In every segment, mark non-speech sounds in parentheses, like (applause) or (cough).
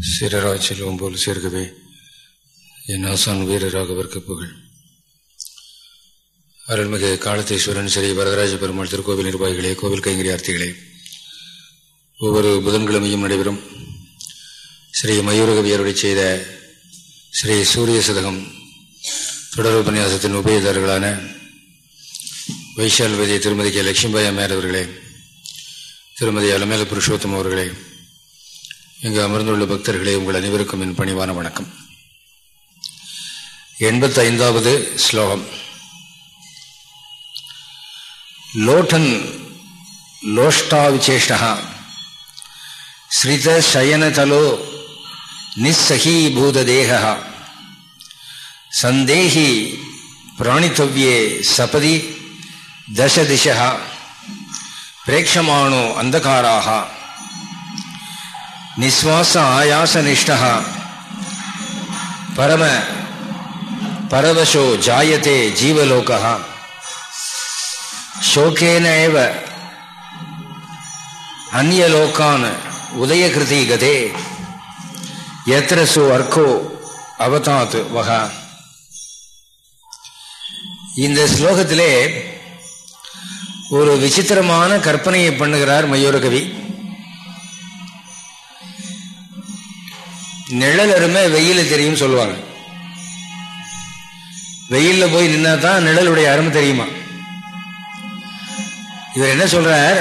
சிறராய் செல்வம் போல் சேர்க்கவே என் ஆசான் வீரராகவர்க்கு புகழ். அருள்மிகு காலத்தீஸ்வரன் ஸ்ரீ வரதராஜ பெருமாள் திருக்கோவில் நிர்வாகிகளே கோவில் கைங்கரியார்த்திகளே ஒவ்வொரு புதன்கிழமையும் நடைபெறும் ஸ்ரீ மயூரகவியருடைய செய்த ஸ்ரீ சூரிய சதகம் தொடர் உபன்யாசத்தின் உபயதாரர்களான வைஷால்வதி திருமதி கே. லட்சுமிபாய் அம்மையார் அவர்களே திருமதி அலமேல புருஷோத்தம் அவர்களே இங்கு அமர்ந்துள்ள பக்தர்களே உங்கள் அனைவருக்கும் என் பணிவான வணக்கம். எண்பத்தி ஐந்தாவது ஸ்லோகம். லோட்டன் லோஷ்டாவிசேஷா ஸ்ரித சயனதலோ நிஸ்ஸகீபூததேக சந்தேகி பிராணித்தவ்யே சபதி தசதிஷ பிரேட்சமானோ அந்தகாராக நிஸ்வாச ஆயாச நிஷ்டா பரம பரவசோ ஜாயத்தே ஜீவலோகா. शोकेन एव உதயகிருதி उदयकृति गते அர்க்கோ அவதாத் வகா. இந்த ஸ்லோகத்திலே ஒரு விசித்திரமான கற்பனையை பண்ணுகிறார் மயூரகவி. நிழல் அருமை வெயில தெரியும் சொல்லுவாங்க. வெயில்ல போய் நின்னா தான் நிழலுடைய அருமை தெரியுமா? இவர் என்ன சொல்றார்?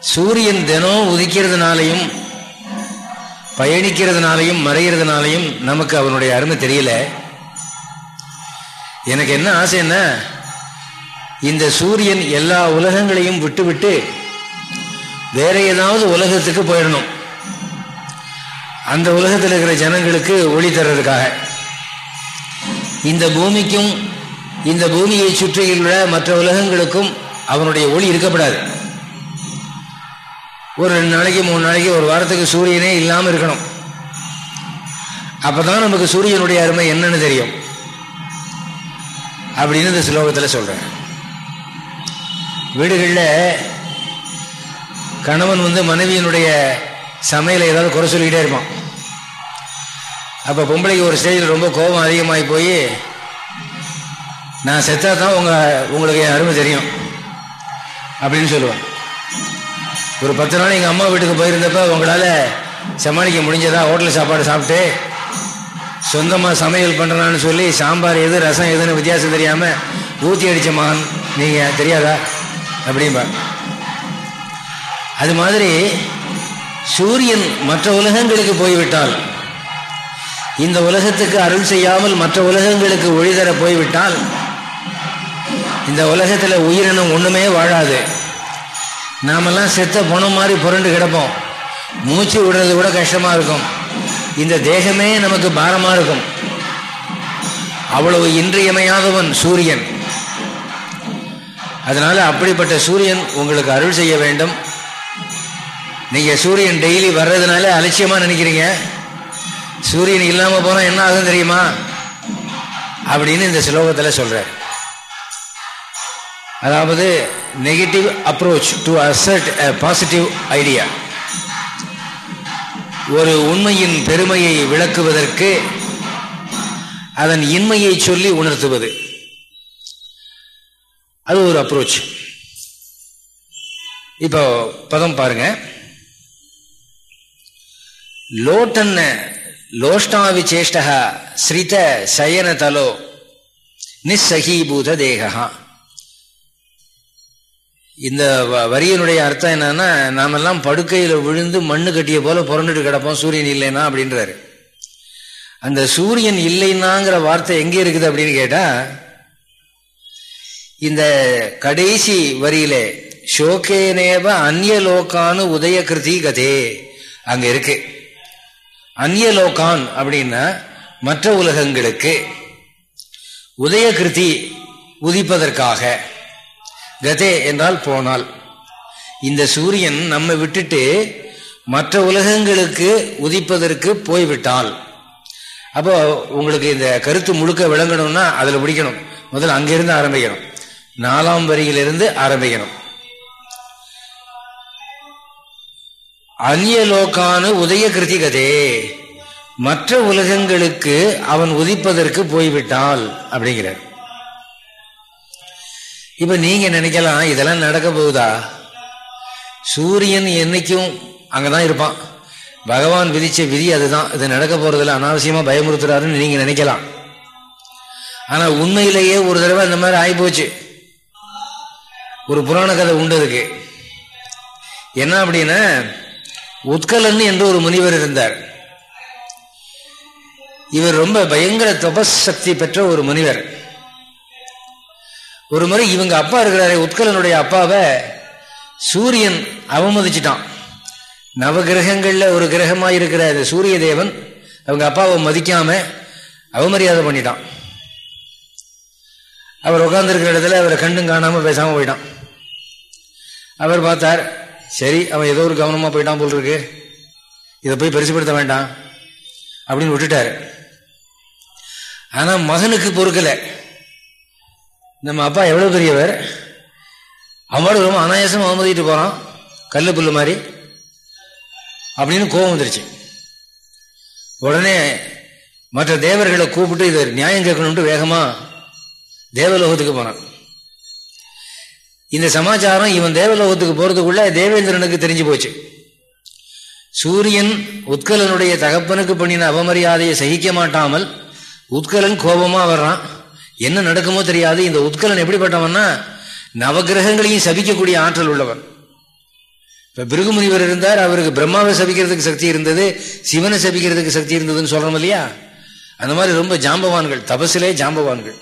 சூரியன் தினம் உதிக்கிறதுனாலையும் பயணிக்கிறதுனாலையும் மறைகிறதுனாலையும் நமக்கு அவனுடைய அருமை தெரியல. எனக்கு என்ன ஆசைன்னா இந்த சூரியன் எல்லா உலகங்களையும் விட்டுவிட்டு வேற ஏதாவது உலகத்துக்கு போயிடணும். அந்த உலகத்தில் இருக்கிற ஜனங்களுக்கு ஒளி தர்றதுக்காக. இந்த பூமிக்கும் இந்த பூமியை சுற்றியுள்ள மற்ற உலகங்களுக்கும் அவனுடைய ஒளி இருக்கப்படாது. ஒரு ரெண்டு நாளைக்கு மூணு நாளைக்கு ஒரு வாரத்துக்கு சூரியனே இல்லாமல் இருக்கணும். அப்போதான் நமக்கு சூரியனுடைய அருமை என்னன்னு தெரியும். அப்படின்னு இந்த ஸ்லோகத்தில் சொல்கிறேன் வீடுகளில் கணவன் வந்து மனைவியினுடைய சமையலை ஏதாவது குறை சொல்லிக்கிட்டே இருப்பான். அப்போ பொம்பளைக்கு ஒரு ஸ்டேஜில் ரொம்ப கோபம் அதிகமாகி போய் நான் செத்தா தான் உங்கள் உங்களுக்கு என் அருமை தெரியும். அப்படின்னு சொல்லுவேன் ஒரு பத்து நாள் எங்கள் அம்மா வீட்டுக்கு போயிருந்தப்ப உங்களால் சமாளிக்க முடிஞ்சதா? ஹோட்டல் சாப்பாடு சாப்பிட்டு சொந்தமாக சமையல் பண்ணுறான்னு சொல்லி சாம்பார் எது ரசம் எதுன்னு வித்தியாசம் தெரியாமல் ஊற்றி அடித்த மகன் நீங்கள் தெரியாதா? அப்படிம்பா. அது மாதிரி சூரியன் மற்ற உலகங்களுக்கு போய்விட்டால் இந்த உலகத்துக்கு அருள் செய்யாமல் மற்ற உலகங்களுக்கு ஒளிதர போய்விட்டால் இந்த உலகத்தில் உயிரினம் ஒன்றுமே வாழாது. நாமெல்லாம் செத்த பணம் மாதிரி புரண்டு கிடப்போம். மூச்சு விடுறது கூட கஷ்டமாக இருக்கும். இந்த தேகமே நமக்கு பாரமாக இருக்கும். அவ்வளவு இன்றியமையாதவன் சூரியன். அதனால் அப்படிப்பட்ட சூரியன் உங்களுக்கு அருள் செய்ய வேண்டும். நீங்கள் சூரியன் டெய்லி வர்றதுனால அலட்சியமாக நினைக்கிறீங்க. சூரியன் இல்லாமல் போனா என்ன ஆகும் தெரியுமா? அப்படின்னு இந்த ஸ்லோகத்தில் சொல்கிறார் அதாவது negative approach to assert positive idea ஒரு உண்மையின் பெருமையை விளக்குவதற்கு அதன் இன்மையை சொல்லி உணர்த்துவது. அது ஒரு அப்ரோச் இப்போ பதம் பாருங்க. லோட்டன்ன லோஷ்டாவிச்சேஷ்டா ஸ்ரித சயன தலோ நிஸ்ஸகீபூத தேகா இந்த வரியனுடைய அர்த்தம் என்னன்னா நாமெல்லாம் படுக்கையில் விழுந்து மண்ணு கட்டிய போல புரண்டுட்டு கிடப்போம் சூரியன் இல்லைன்னா அப்படின்றாரு. அந்த சூரியன் இல்லைன்னாங்கிற வார்த்தை எங்கே இருக்குது அப்படின்னு கேட்டா இந்த கடைசி வரியிலே ஷோகேனேவ அந்நியலோகானு உதயகிருதி கதே அங்க இருக்கு. அந்நியலோகான் அப்படின்னா மற்ற உலகங்களுக்கு உதயகிருதி உதிப்பதற்காக. கதே என்றால் போனால். இந்த சூரியன் நம்ம விட்டுட்டு மற்ற உலகங்களுக்கு உதிப்பதற்கு போய்விட்டால். அப்போ உங்களுக்கு இந்த கருத்து முழுக்க விளங்கணும்னா அதில் பிடிக்கணும் முதல்ல அங்கிருந்து ஆரம்பிக்கணும். நாலாம் வரியிலிருந்து ஆரம்பிக்கணும். அந்நியலோக்கான உதய கிருதிகதே மற்ற உலகங்களுக்கு அவன் உதிப்பதற்கு போய்விட்டால் அப்படிங்கிறார். இப்ப நீங்க நினைக்கலாம் இதெல்லாம் நடக்க போகுதா? சூரியன் என்னைக்கும் அங்கதான் இருப்பான். பகவான் விதிச்ச விதி அதுதான். இது நடக்க போறதுல அனாவசியமா பயமுறுத்துறாருன்னு நீங்க நினைக்கலாம். ஆனா உண்மையிலேயே ஒரு தடவை அந்த மாதிரி ஆயிப்போச்சு. ஒரு புராண கதை உண்டு அதுக்கு. என்ன அப்படின்னா உத்கலன் என்று ஒரு முனிவர் இருந்தார். இவர் ரொம்ப பயங்கர தபஸ் சக்தி பெற்ற ஒரு முனிவர். ஒரு முறை இவங்க அப்பா இருக்கிறாரு உத்கலனுடைய அப்பாவை சூரியன் அவமதிச்சிட்டான். நவகிரகங்களில் ஒரு கிரகமாக இருக்கிற சூரிய தேவன் அவங்க அப்பாவை மதிக்காம அவமரியாதை பண்ணிட்டான். அவர் உட்காந்துருக்கிற இடத்துல அவரை கண்டும் காணாமல் பேசாமல் போயிட்டான். அவர் பார்த்தார் சரி அவன் ஏதோ ஒரு கவனமா போயிட்டான் போல் இருக்கு இதை போய் பெருசுப்படுத்த வேண்டாம். அப்படின்னு விட்டுட்டாரு. ஆனா மகனுக்கு பொறுக்கல. நம்ம அப்பா எவ்வளவு பெரியவர்? அவனோட ரொம்ப அனாயாசம் அவமதிட்டு போறான். கல்லு புல்லு மாதிரி. அப்படின்னு கோபம் வந்துருச்சு. உடனே மற்ற தேவர்களை கூப்பிட்டு இதை நியாயம் கேட்கணும்ட்டு வேகமா தேவலோகத்துக்கு போனான் இந்த சமாச்சாரம் இவன் தேவலோகத்துக்கு போறதுக்குள்ள தேவேந்திரனுக்கு தெரிஞ்சு போச்சு. சூரியன் உத்கலனுடைய தகப்பனுக்கு பண்ணின அவமரியாதையை சகிக்க மாட்டாமல் உத்கலன் கோபமா வர்றான். என்ன நடக்குமோ தெரியாது. இந்த உத்கலன் எப்படிப்பட்டவன்னா நவகிரகங்களையும் சபிக்கக்கூடிய ஆற்றல் உள்ளவன். இப்ப பிருகுமுனிவர் இருந்தார். அவருக்கு பிரம்மாவை சபிக்கிறதுக்கு சக்தி இருந்தது. சிவனை சபிக்கிறதுக்கு சக்தி இருந்ததுன்னு சொல்றோம் இல்லையா? அந்த மாதிரி ரொம்ப ஜாம்பவான்கள். தபசிலே ஜாம்பவான்கள்.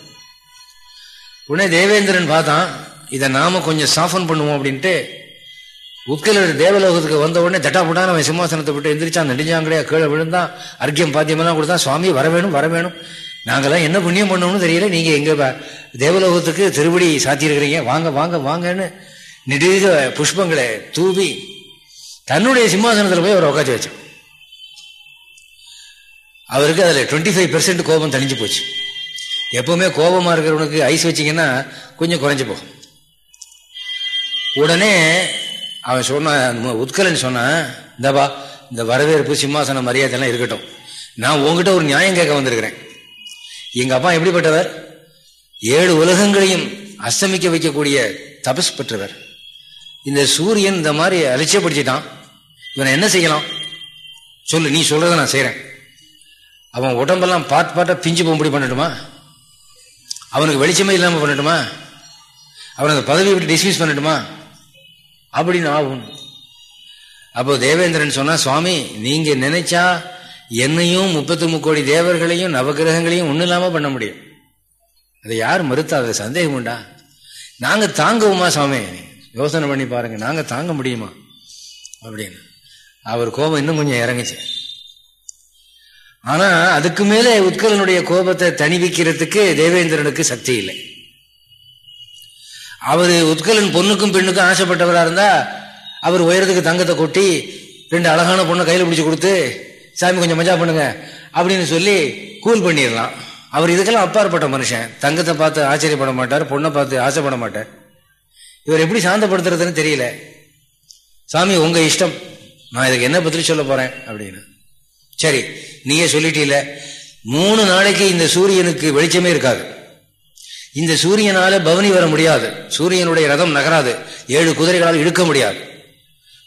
உடனே தேவேந்திரன் பார்த்தான். இதை நாம கொஞ்சம் சாஃபன் பண்ணுவோம் அப்படின்ட்டு உட்கலர் தேவலோகத்துக்கு வந்த உடனே தட்டா அவன் சிம்மாசனத்தை விட்டு எந்திரிச்சான் நெடுஞ்சாங்கடையா கீழே விழுந்தான் அர்க்கியம் பாத்தியமெல்லாம் கொடுத்தான் சுவாமி வர வேணும் வர வேணும். நாங்கெல்லாம் என்ன புண்ணியம் பண்ணணும்னு தெரியல. நீங்க எங்க தேவலோகத்துக்கு திருப்படி சாத்தியிருக்கிறீங்க. வாங்க வாங்க வாங்கன்னு நெடுக புஷ்பங்களை தூவி தன்னுடைய சிம்மாசனத்தில் போய் அவர் உட்காந்து வச்சான். அவருக்கு அதில் டுவெண்ட்டி ஃபைவ் பெர்சென்ட் கோபம் தணிஞ்சு போச்சு. எப்பவுமே கோபமாக இருக்கிறவனுக்கு ஐஸ் வச்சிங்கன்னா கொஞ்சம் குறைஞ்சி போகும். உடனே அவன் சொன்ன உத்கலன் சொன்னான் இந்தபா இந்த வரவேற்பு சிம்மாசன மரியாதை எல்லாம் இருக்கட்டும். நான் உங்ககிட்ட ஒரு நியாயம் கேட்க வந்திருக்கிறேன். எங்கள் அப்பா எப்படிப்பட்டவர்? ஏழு உலகங்களையும் அஸ்தமிக்க வைக்கக்கூடிய தபஸ் பெற்றவர். இந்த சூரியன் இந்த மாதிரி அலட்சியப்படுத்திட்டான் இவனை என்ன செய்யலாம்? சொல்லு நீ சொல்றத நான் செய்கிறேன் அவன் உடம்பெல்லாம் பாட் பாட்டாக பிஞ்சு போகும்படி பண்ணட்டுமா? அவனுக்கு வெளிச்சமே இல்லாமல் பண்ணட்டுமா? அவன் அந்த பதவியை விட்டு டிஸ்மிஸ் பண்ணட்டுமா? அப்படின்னு ஆகும் அப்போ தேவேந்திரன் சொன்னா சுவாமி நீங்க நினைச்சா என்னையும் முப்பத்தி முக்கோடி தேவர்களையும் நவகிரகங்களையும் ஒன்றும் இல்லாம பண்ண முடியும். அதை யார் மறுத்தாத சந்தேகம் உண்டா? நாங்க தாங்குவோமா சுவாமி? யோசனை பண்ணி பாருங்க நாங்க தாங்க முடியுமா? அப்படின்னு. அவர் கோபம் இன்னும் கொஞ்சம் இறங்குச்சு. ஆனா அதுக்கு மேலே உத்கலனுடைய கோபத்தை தணிவிக்கிறதுக்கு தேவேந்திரனுக்கு சக்தி இல்லை. அவர் உத்கலன் பொண்ணுக்கும் பெண்ணுக்கும் ஆசைப்பட்டவராக இருந்தால் அவர் உயரத்துக்கு தங்கத்தை கொட்டி ரெண்டு அழகான பொண்ணை கையில் பிடிச்சி கொடுத்து சாமி கொஞ்சம் மஜா பண்ணுங்க அப்படின்னு சொல்லி கூல் பண்ணிடலாம். அவர் இதுக்கெல்லாம் அப்பாற்பட்ட மனுஷன். தங்கத்தை பார்த்து ஆச்சரியப்பட மாட்டார் பொண்ணை பார்த்து ஆசைப்பட மாட்டார். இவர் எப்படி சாந்தப்படுத்துறதுன்னு தெரியல. சாமி உங்க இஷ்டம். நான் இதுக்கு என்ன பத்திரி சொல்ல போறேன்? அப்படின்னு. சரி நீயே சொல்லிட்டீல. மூணு நாளைக்கு இந்த சூரியனுக்கு வெளிச்சமே இருக்காது. இந்த சூரியனால பவனி வர முடியாது. சூரியனுடைய ரதம் நகராது. ஏழு குதிரைகளால் இழுக்க முடியாது.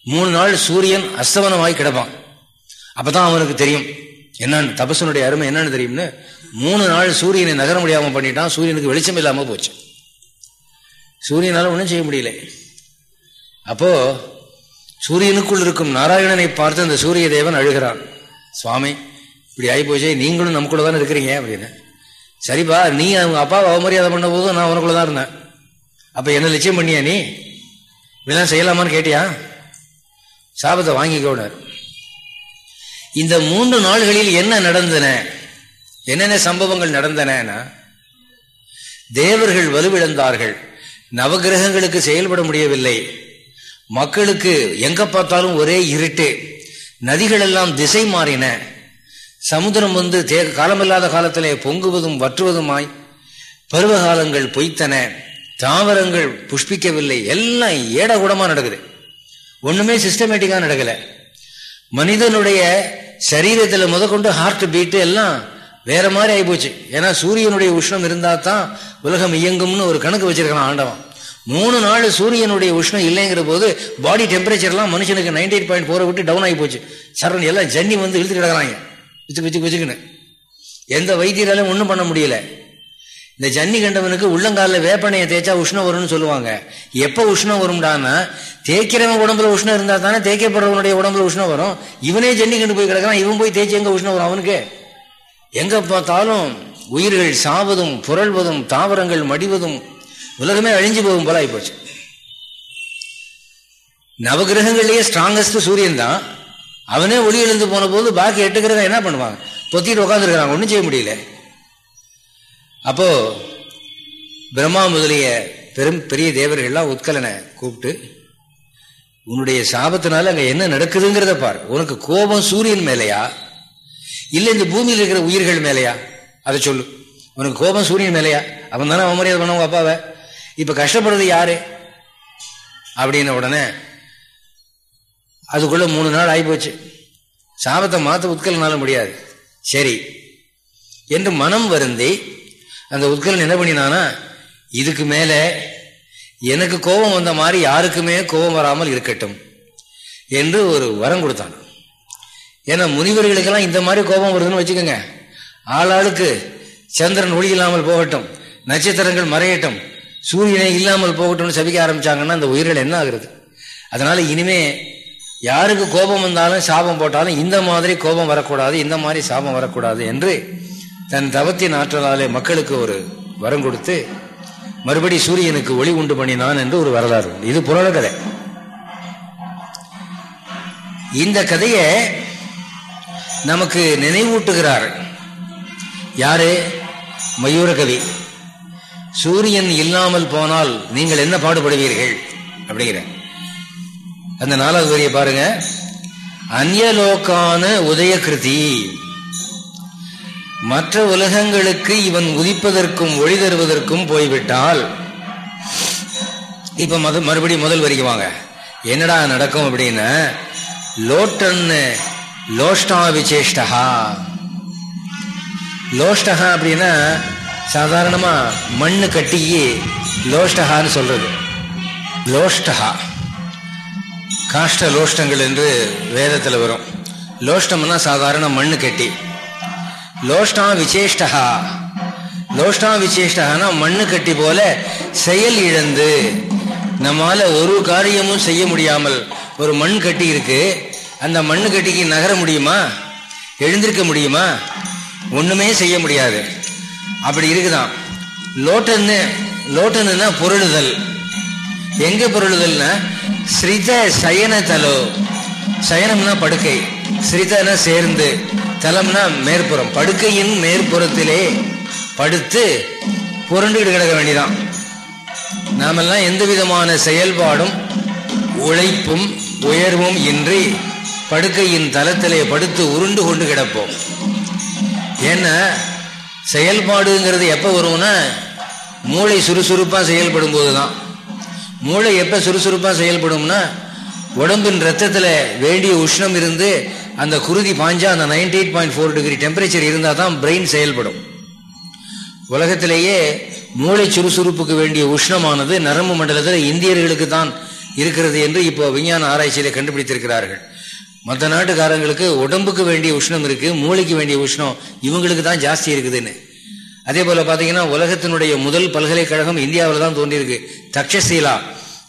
மூணு நாள் சூரியன் அஸ்தவனமாய் கிடப்பான். அப்பதான் அவனுக்கு தெரியும். என்னன்னு தபசனுடைய அருமை என்னன்னு தெரியும்னு மூணு நாள் சூரியனை நகர முடியாம பண்ணிட்டான். சூரியனுக்கு வெளிச்சம் இல்லாம போச்சு. சூரியனால ஒன்றும் செய்ய முடியல. அப்போ சூரியனுக்குள் இருக்கும் நாராயணனை பார்த்து அந்த சூரிய தேவன் அழுகிறான். சுவாமி இப்படி ஆகி போச்சே நீங்களும் நமக்குள்ள தானே இருக்கிறீங்க அப்படின்னு. சரிப்பா நீ அவங்க அப்பாவை அவமரியாதை பண்ண போதும் நான் உனக்குள்ள தான் இருந்தேன். அப்ப என்ன லட்சியம் பண்ணியா நீ? இதெல்லாம் செய்யலாமான்னு கேட்டியா? சாபத்தை வாங்கிக்கோனார் இந்த மூன்று நாள்களில் என்ன நடந்தன? என்னென்ன சம்பவங்கள் நடந்தன தேவர்கள் வலுவிழந்தார்கள். நவகிரகங்களுக்கு செயல்பட முடியவில்லை. மக்களுக்கு எங்க பார்த்தாலும் ஒரே இருட்டு. நதிகள் எல்லாம் திசை மாறின. சமுத்திரம் வந்து தே காலமில்லாத காலத்திலே பொங்குவதும் வற்றுவதுமாய் பருவகாலங்கள் பொய்த்தன தாவரங்கள் புஷ்பிக்கவில்லை எல்லாம் ஏடகூடமாக நடக்குது. ஒன்றுமே சிஸ்டமேட்டிக்காக நடக்கலை. மனிதனுடைய சரீரத்தில் முதற்கொண்டு ஹார்ட் பீட்டு எல்லாம் வேற மாதிரி ஆகிப்போச்சு ஏன்னா சூரியனுடைய உஷ்ணம் இருந்தால் தான் உலகம் இயங்கும்னு ஒரு கணக்கு வச்சிருக்கான் ஆண்டவன். மூணு நாள் சூரியனுடைய உஷ்ணம் இல்லைங்கிற போது பாடி டெம்பரேச்சர்லாம் மனுஷனுக்கு நைன்டி எயிட் பாயிண்ட் ஃபோரை விட்டு டவுன் ஆகி போச்சு சரண் எல்லாம் ஜன்னி வந்து இழுத்து கிடக்குறாங்க. பிச்சு பிச்சு பிச்சுக்குன்னு எந்த வைத்தியராலும் ஒன்றும் பண்ண முடியல. இந்த ஜன்னி கண்டவனுக்கு உள்ளங்காலில் வேப்பனையை தேய்ச்சா உஷ்ணம் வரும்னு சொல்லுவாங்க. எப்போ உஷ்ணம் வரும்டான்னா தேய்க்கிறவன் உடம்புல உஷ்ணம் இருந்தால் தானே தேய்க்கப்படுறவனுடைய உடம்புல உஷ்ணம் வரும். இவனே ஜன்னி கண்டு போய் கிடக்கிறான் இவன் போய் தேய்ச்சி எங்கே உஷ்ணம் வரும் அவனுக்கு? எங்கே பார்த்தாலும் உயிர்கள் சாவதும் புரள்வதும் தாவரங்கள் மடிவதும் உலகமே அழிஞ்சு போகும் போல ஆகிப்போச்சு நவகிரகங்கள்லேயே ஸ்ட்ராங்கஸ்ட் சூரியன் தான். அவனே ஒளி எழுந்து போன போது பாக்கி எட்டுக்கிறத என்ன பண்ணுவாங்க? பொத்திட்டு உட்காந்துருக்கிறாங்க ஒன்றும் செய்ய முடியல. அப்போ பிரம்மா முதலிய பெரும் பெரிய தேவர்கள்லாம் உத்கலனை கூப்பிட்டு உன்னுடைய சாபத்தினால அங்கே என்ன நடக்குதுங்கிறத பார். உனக்கு கோபம் சூரியன் மேலையா? இல்லை இந்த பூமியில் இருக்கிற உயிர்கள் மேலையா? அதை சொல்லு. உனக்கு கோபம் சூரியன் மேலையா? அவன் தானே அவமரியாதை பண்ணுவாங்க அப்பாவை. இப்போ கஷ்டப்படுறது யாரு? அப்படின்ன உடனே அதுக்குள்ள மூணு நாள் ஆகிப்போச்சு சாபத்தை மாற்ற உட்கலனால முடியாது. சரி. என்று மனம் வருந்தி அந்த உட்கலன் என்ன பண்ணினானா இதுக்கு மேல எனக்கு கோபம் வந்த மாதிரி யாருக்குமே கோபம் வராமல் இருக்கட்டும் என்று ஒரு வரம் கொடுத்தான். ஏன்னா முனிவர்களுக்கெல்லாம் இந்த மாதிரி கோபம் வருதுன்னு வச்சுக்கோங்க. ஆளாளுக்கு சந்திரன் ஒளி இல்லாமல் போகட்டும் நட்சத்திரங்கள் மறையட்டும் சூரியனை இல்லாமல் போகட்டும்னு சபிக்க ஆரம்பிச்சாங்கன்னா அந்த உயிர்கள் என்ன ஆகுறது? அதனால இனிமே யாருக்கு கோபம் வந்தாலும் சாபம் போட்டாலும் இந்த மாதிரி கோபம் வரக்கூடாது இந்த மாதிரி சாபம் வரக்கூடாது என்று தன் தவத்தின் ஆற்றலாலே மக்களுக்கு ஒரு வரம் கொடுத்து மறுபடி சூரியனுக்கு ஒளி உண்டு பண்ணினான் என்று ஒரு வரலாறு இது புராண கதை. இந்த கதையை நமக்கு நினைவூட்டுகிறார் யாரு? மயூரகவி சூரியன் இல்லாமல் போனால் நீங்கள் என்ன பாடுபடுவீர்கள்? அப்படிங்கிற அந்த நாலாவது வரிய பாருங்க. அந்யலோக்கான உதயகிருதி. மற்ற உலகங்களுக்கு இவன் உதிப்பதற்கும் ஒளி தருவதற்கும் போய்விட்டால். இப்ப மத மறுபடியும் முதல் வரைக்கும் வாங்க. என்னடா நடக்கும் அப்படின்னு லோட்டன் லோஷ்டா விசேஷ்டா லோஷ்டகா அப்படின்னா சாதாரணமா மண்ணு கட்டி லோஷ்டகான்னு சொல்றது. லோஷ்டகா. காஷ்ட லோஷ்டங்கள் என்று வேதத்தில் வரும். லோஷ்டம்னா சாதாரண மண்ணு கட்டி. லோஷ்டா விசேஷ்டகா லோஷ்டா விசேஷ்டகானா மண்ணு கட்டி போல செயல் இழந்து நம்மால ஒரு காரியமும் செய்ய முடியாமல் ஒரு மண் கட்டி இருக்கு. அந்த மண்ணு கட்டிக்கு நகர முடியுமா? எழுந்திருக்க முடியுமா? ஒண்ணுமே செய்ய முடியாது. அப்படி இருக்குதான். லோட்டன்னு லோட்டனுன்னா பொருளுதல். எங்க பொருளுதல்னா ஸ்ரித சயன தலோ. சயனம்னா படுக்கை ஸ்ரிதனா சேர்ந்து தலம்னா மேற்புறம். படுக்கையின் மேற்புறத்திலே படுத்து புரண்டுகிட்டு கிடக்க வேண்டிதான். நாமெல்லாம் எந்த விதமான செயல்பாடும் உழைப்பும் உயர்வும் இன்றி படுக்கையின் தளத்திலே படுத்து உருண்டு கொண்டு கிடப்போம். ஏன்னா செயல்பாடுங்கிறது எப்போ வரும்னா மூளை சுறுசுறுப்பாக செயல்படும் போது தான் மூளை எப்போ சுறுசுறுப்பாக செயல்படும்னா உடம்பின் ரத்தத்தில் வேண்டிய உஷ்ணம் இருந்து அந்த குருதி பாஞ்சா அந்த ninety eight point four degree temperature இருந்தால் தான் பிரெயின் செயல்படும். உலகத்திலேயே மூளை சுறுசுறுப்புக்கு வேண்டிய உஷ்ணமானது நரம்பு மண்டலத்தில் இந்தியர்களுக்கு தான் இருக்கிறது என்று இப்போ விஞ்ஞான ஆராய்ச்சியில் கண்டுபிடித்திருக்கிறார்கள். மற்ற நாட்டுக்காரங்களுக்கு உடம்புக்கு வேண்டிய உஷ்ணம் இருக்குது மூளைக்கு வேண்டிய உஷ்ணம் இவங்களுக்கு தான் ஜாஸ்தி இருக்குதுன்னு. அதே போல பாத்தீங்கன்னா உலகத்தினுடைய முதல் பல்கலைக்கழகம் இந்தியாவில் தான் தோன்றியிருக்கு. தக்ஷசீலா.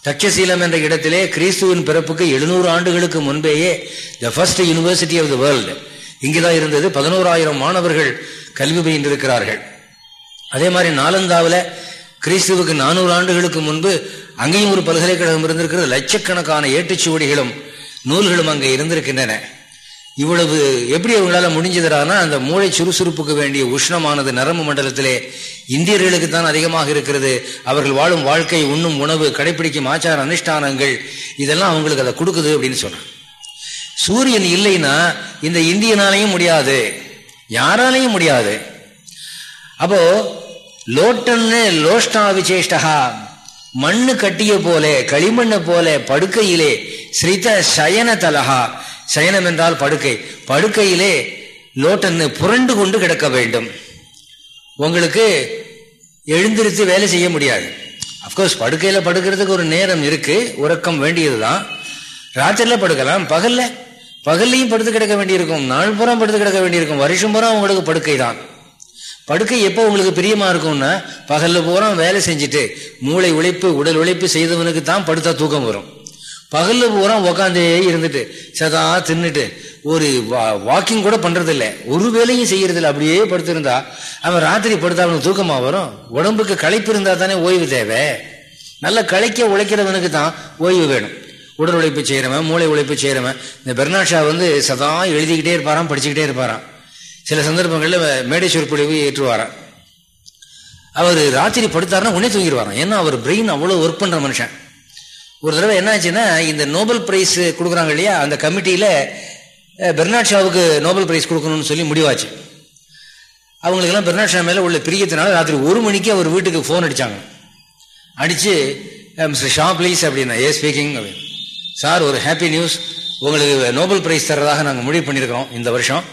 தக்ஷசீலம் என்ற இடத்திலே கிறிஸ்துவின் பிறப்புக்கு எழுநூறு ஆண்டுகளுக்கு முன்பேயே the first university of the world இங்குதான் இருந்தது. பதினோராயிரம் மாணவர்கள் கல்வி பயின்றிருக்கிறார்கள். அதே மாதிரி நாலந்தாவில் கிறிஸ்துவுக்கு நானூறு ஆண்டுகளுக்கு முன்பு அங்கேயும் ஒரு பல்கலைக்கழகம் இருந்திருக்கிறது. லட்சக்கணக்கான ஏட்டுச்சுவடிகளும் நூல்களும் அங்கே இருந்திருக்கின்றன. இவ்வளவு எப்படி அவங்களால முடிஞ்சதுறானா அந்த மூளை சுறுசுறுப்புக்கு வேண்டிய உஷ்ணமானது நரம்பு மண்டலத்திலே இந்தியர்களுக்கு தான் அதிகமாக இருக்கிறது. அவர்கள் வாழும் வாழ்க்கை உண்ணும் உணவு கடைபிடிக்கும் ஆச்சார அனுஷ்டானங்கள் இதெல்லாம் அவங்களுக்கு அதை கொடுக்குது அப்படின்னு சொல்றாங்க. சூரியன் இல்லைன்னா இந்த இந்தியனாலையும் முடியாது. யாராலையும் முடியாது. அப்போ லோட்டன்னு லோஷ்டா விசேஷ்டகா மண்ணு கட்டிய போல களிமண்ணை போல படுக்கையிலே ஸ்ரித சயன தலகா சயனம் என்றால் படுக்கை. படுக்கையிலே லோட்டன்னு புரண்டு கொண்டு கிடக்க வேண்டும். உங்களுக்கு எழுந்திருத்து வேலை செய்ய முடியாது. அப்கோர்ஸ் படுக்கையில் படுக்கிறதுக்கு ஒரு நேரம் இருக்கு. உறக்கம் வேண்டியது தான் ராத்திரில படுக்கலாம். பகல்ல. பகல்லையும் படுத்து கிடக்க வேண்டியிருக்கும். நாள் புறம் படுத்து கிடக்க வேண்டியிருக்கும். வருஷம் புறம் உங்களுக்கு படுக்கை தான் படுக்கை எப்போ உங்களுக்கு பிரியமா இருக்கும்னா பகல்ல பூரா வேலை செஞ்சுட்டு மூளை உழைப்பு உடல் உழைப்பு செய்தவனுக்கு தான் படுத்தா தூக்கம் வரும். பகல்ல பூரா உக்காந்தே இருந்துட்டு சதா தின்னுட்டு ஒரு வாக்கிங் கூட பண்றது இல்லை ஒரு வேலையும் செய்யறது இல்லை அப்படியே படுத்திருந்தா அவன் ராத்திரி படுத்தா அவனுக்கு தூக்கமா வரும். உடம்புக்கு களைப்பு இருந்தா தானே ஓய்வு தேவை. நல்ல களைக்க உழைக்கிறவனுக்கு தான் ஓய்வு வேணும். உடல் உழைப்பு செய்யறவன் மூளை உழைப்பு செய்யறவன் இந்த பெர்னாஷா வந்து சதா எழுதிக்கிட்டே இருப்பாராம் படிச்சுக்கிட்டே இருப்பாராம். சில சந்தர்ப்பங்களில் மேடை சொற்பொழிவு ஏற்றுவாராம். அவர் ராத்திரி படுத்தாருன்னா உடனே தூங்கிடுவாராம். ஏன்னா அவர் பிரெயின் அவ்வளோ ஒர்க் பண்ற மனுஷன். ஒரு தடவை என்னாச்சுன்னா இந்த நோபல் பிரைஸ் கொடுக்குறாங்க இல்லையா அந்த கமிட்டியில் பெர்னாட் ஷாவுக்கு நோபல் பிரைஸ் கொடுக்கணும்னு சொல்லி முடிவாச்சு. அவங்களுக்கெல்லாம் பெர்னாட் ஷா மேலே உள்ள பிரியத்தினால ராத்திரி ஒரு மணிக்கு அவர் வீட்டுக்கு ஃபோன் அடித்தாங்க அடித்து மிஸ்டர் ஷா ப்ளீஸ் அப்படின்னா ஏ ஸ்பீக்கிங் அப்படின்னு. சார் ஒரு ஹாப்பி நியூஸ் உங்களுக்கு நோபல் பிரைஸ் தர்றதாக நாங்கள் முடிவு பண்ணியிருக்கிறோம் இந்த வருஷம்.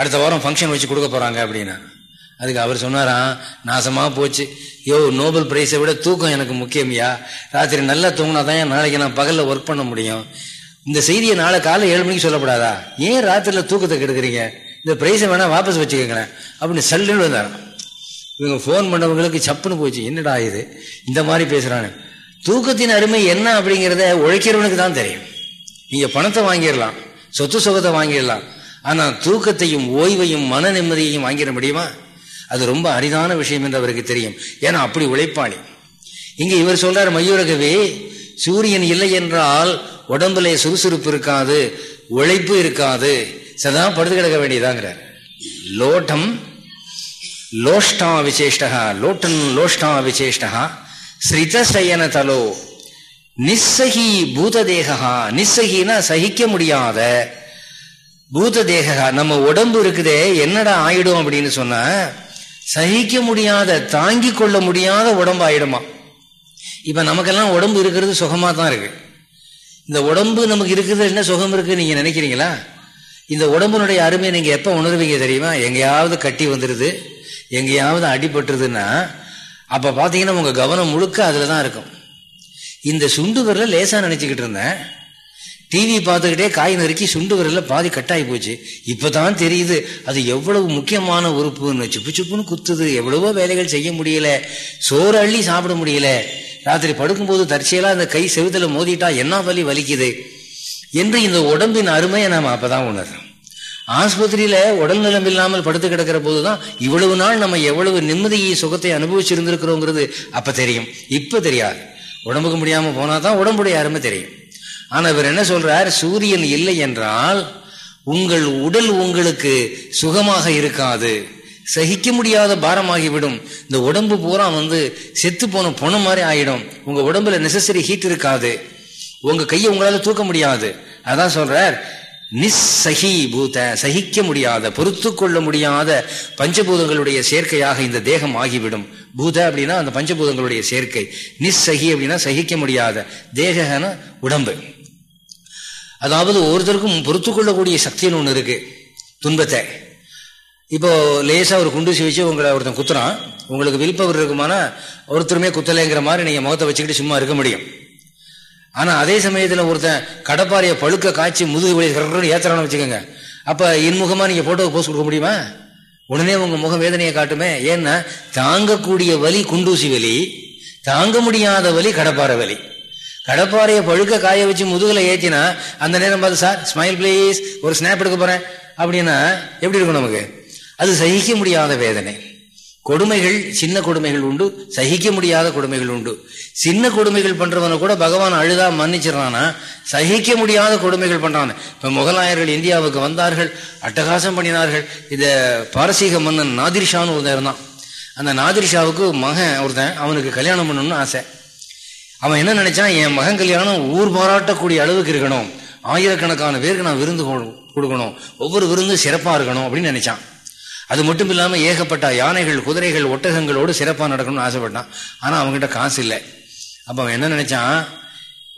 அடுத்த வாரம் ஃபங்க்ஷன் வச்சு கொடுக்க போகிறாங்க அப்படின்னா. அதுக்கு அவர் சொன்னாராம் நாசமாக போச்சு. யோ நோபல் பிரைஸை விட தூக்கம் எனக்கு முக்கியம்யா. ராத்திரி நல்லா தூங்கினா தான் நாளைக்கு நான் பகலில் ஒர்க் பண்ண முடியும்? இந்த செய்தியை நாளை காலை ஏழு மணிக்கு சொல்லப்படாதா? ஏன் ராத்திரியில் தூக்கத்தை கெடுக்குறீங்க? இந்த பிரைஸை வேணால் வாபஸ் வச்சுக்கோங்களேன். அப்படின்னு சல்லுன்னு வந்தாராம் இவங்க ஃபோன் பண்ணவங்களுக்கு சப்புன்னு போச்சு. என்னடா இது? இந்த மாதிரி பேசுகிறானு தூக்கத்தின் அருமை என்ன அப்படிங்கிறத உழைக்கிறவனுக்கு தான் தெரியும். நீங்கள் பணத்தை வாங்கிடலாம். சொத்து சுகத்தை வாங்கிடலாம். ஆனால் தூக்கத்தையும் ஓய்வையும் மன நிம்மதியையும் வாங்கிட முடியுமா? அது ரொம்ப அரிதான விஷயம் என்று அவருக்கு தெரியும். ஏன்னா அப்படி உழைப்பாளி. இங்க இவர் சொல்றார் மையூரகவே சூரியன் இல்லை என்றால் உடம்புல சுறுசுறுப்பு இருக்காது உழைப்பு இருக்காது. சதா படுத்து கிடக்க வேண்டியதாங்கிறார். லோட்டம் லோஷ்டா விசேஷ்டா லோட்டன் லோஷ்டா விசேஷ்டா ஸ்ரிதசயன தலோ நிஸ்ஸகி பூததேகா நிஸ்ஸகினா சகிக்க முடியாத பூததேகா நம்ம உடம்பு இருக்குதே என்னடா ஆயிடும் அப்படின்னு சொன்ன சகிக்க முடியாத தாங்கி கொள்ள முடியாத உடம்பு ஆயிடுமா இப்ப நமக்கெல்லாம் உடம்பு இருக்கிறது சுகமா தான் இருக்கு. இந்த உடம்பு நமக்கு இருக்கிறது என்ன சுகம் இருக்கு நீங்க நினைக்கிறீங்களா? இந்த உடம்புனுடைய அருமையை நீங்க எப்ப உணர்வீங்க தெரியுமா? எங்கேயாவது கட்டி வந்துடுது எங்கேயாவது அடிபட்டுருதுன்னா அப்ப பாத்தீங்கன்னா உங்க கவனம் முழுக்க அதில் தான் இருக்கும். இந்த சுண்டு விரல லேசா நினைச்சுக்கிட்டு இருந்தேன். டிவி பார்த்துக்கிட்டே காய் நறுக்கி சுண்டு வரல பாதி கட்டாயி போச்சு. இப்போதான் தெரியுது அது எவ்வளவு முக்கியமான உறுப்புன்னு. சுப்பு சுப்புன்னு குத்துது. எவ்வளவோ வேலைகள் செய்ய முடியல. சோறு அள்ளி சாப்பிட முடியல. ராத்திரி படுக்கும்போது தற்செயலாக அந்த கை செவுத்தில் மோதிட்டா என்ன வலி வலிக்குது? என்று இந்த உடம்பின் அருமையை நாம் அப்போதான் உணர்றோம். ஆஸ்பத்திரியில உடல் நலம் இல்லாமல் படுத்து கிடக்கிற போதுதான் இவ்வளவு நாள் நம்ம எவ்வளவு நிம்மதியை சுகத்தை அனுபவிச்சிருந்திருக்கிறோங்கிறது அப்ப தெரியும். இப்ப தெரியாது. உடம்புக்கு முடியாம போனாதான் உடம்புடைய அருமை தெரியும். ஆனா இவர் என்ன சொல்றார்? சூரியன் இல்லை என்றால் உங்கள் உடல் உங்களுக்கு சுகமாக இருக்காது. சகிக்க முடியாத பாரமாகிவிடும். இந்த உடம்பு பூரா வந்து செத்து போன பொணம் மாதிரி ஆயிடும். உங்க உடம்புல நெசசரி ஹீட் இருக்காது. உங்க கையை உங்களால தூக்க முடியாது. அதான் சொல்றார் நிஸ்ஸகி பூத சகிக்க முடியாத பொறுத்து கொள்ள முடியாத பஞ்சபூதங்களுடைய சேர்க்கையாக இந்த தேகம் ஆகிவிடும். பூத அப்படின்னா அந்த பஞ்சபூதங்களுடைய சேர்க்கை. நிஸ்ஸகி அப்படின்னா சகிக்க முடியாத தேகன உடம்பு. அதாவது ஒருத்தருக்கும் பொறுத்து கொள்ளக்கூடிய சக்தின்னு ஒன்று இருக்கு. துன்பத்தை. இப்போ லேசாக ஒரு குண்டு வச்சு உங்களை ஒருத்தன் குத்துறான். உங்களுக்கு வில்பவர் இருக்குமானா ஒருத்தருமே குத்தலைங்கிற மாதிரி நீங்கள் முகத்தை வச்சுக்கிட்டு சும்மா இருக்க முடியும். ஆனால் அதே சமயத்தில் ஒருத்தன் கடப்பாறையை பழுக்க காய்ச்சி முதுகு வழி கரெக்டாக ஏத்துறான்னு வச்சுக்கோங்க. அப்போ இன்முகமாக நீங்கள் போட்டோ போஸ்ட் கொடுக்க முடியுமா? உடனே உங்கள் முக வேதனையை காட்டுமே. ஏன்னா தாங்கக்கூடிய வலி குண்டூசி வலி தாங்க முடியாத வலி கடப்பாறை வலி. கடப்பாறையை பழுக்க காய வச்சு முதுகில் ஏற்றினா அந்த நேரம் பார்த்து சார் ஸ்மைல் பிளீஸ் ஒரு ஸ்னாப் எடுக்க போகிறேன் அப்படின்னா எப்படி இருக்கும் நமக்கு? அது சகிக்க முடியாத வேதனை. கொடுமைகள் சின்ன கொடுமைகள் உண்டு சகிக்க முடியாத கொடுமைகள் உண்டு. சின்ன கொடுமைகள் பண்றவனை கூட பகவான் அழுதா மன்னிச்சிடறானா சகிக்க முடியாத கொடுமைகள் பண்றான் இப்ப முகலாயர்கள் இந்தியாவுக்கு வந்தார்கள் அட்டகாசம் பண்ணினார்கள். இந்த பாரசீக மன்னன் நாதிர்ஷான்னு ஒருத்தன் இருந்தான். அந்த நாதிர்ஷாவுக்கு மகன் ஒருத்தன் அவனுக்கு கல்யாணம் பண்ணணும்னு ஆசை. அவன் என்ன நினைச்சான்? என் மகன் கல்யாணம் ஊர் பாராட்டக்கூடிய அளவுக்கு இருக்கணும். ஆயிரக்கணக்கான பேருக்கு நான் விருந்து கொடுக்கணும். ஒவ்வொரு விருந்தும் சிறப்பா இருக்கணும் அப்படின்னு நினைச்சான். அது மட்டும் இல்லாம ஏகப்பட்ட யானைகள் குதிரைகள் ஒட்டகங்களோடு சிறப்பா நடக்கணும்னு ஆசைப்பட்டான். ஆனா அவங்ககிட்ட காசு இல்லை. அப்ப அவன் என்ன நினைச்சான்?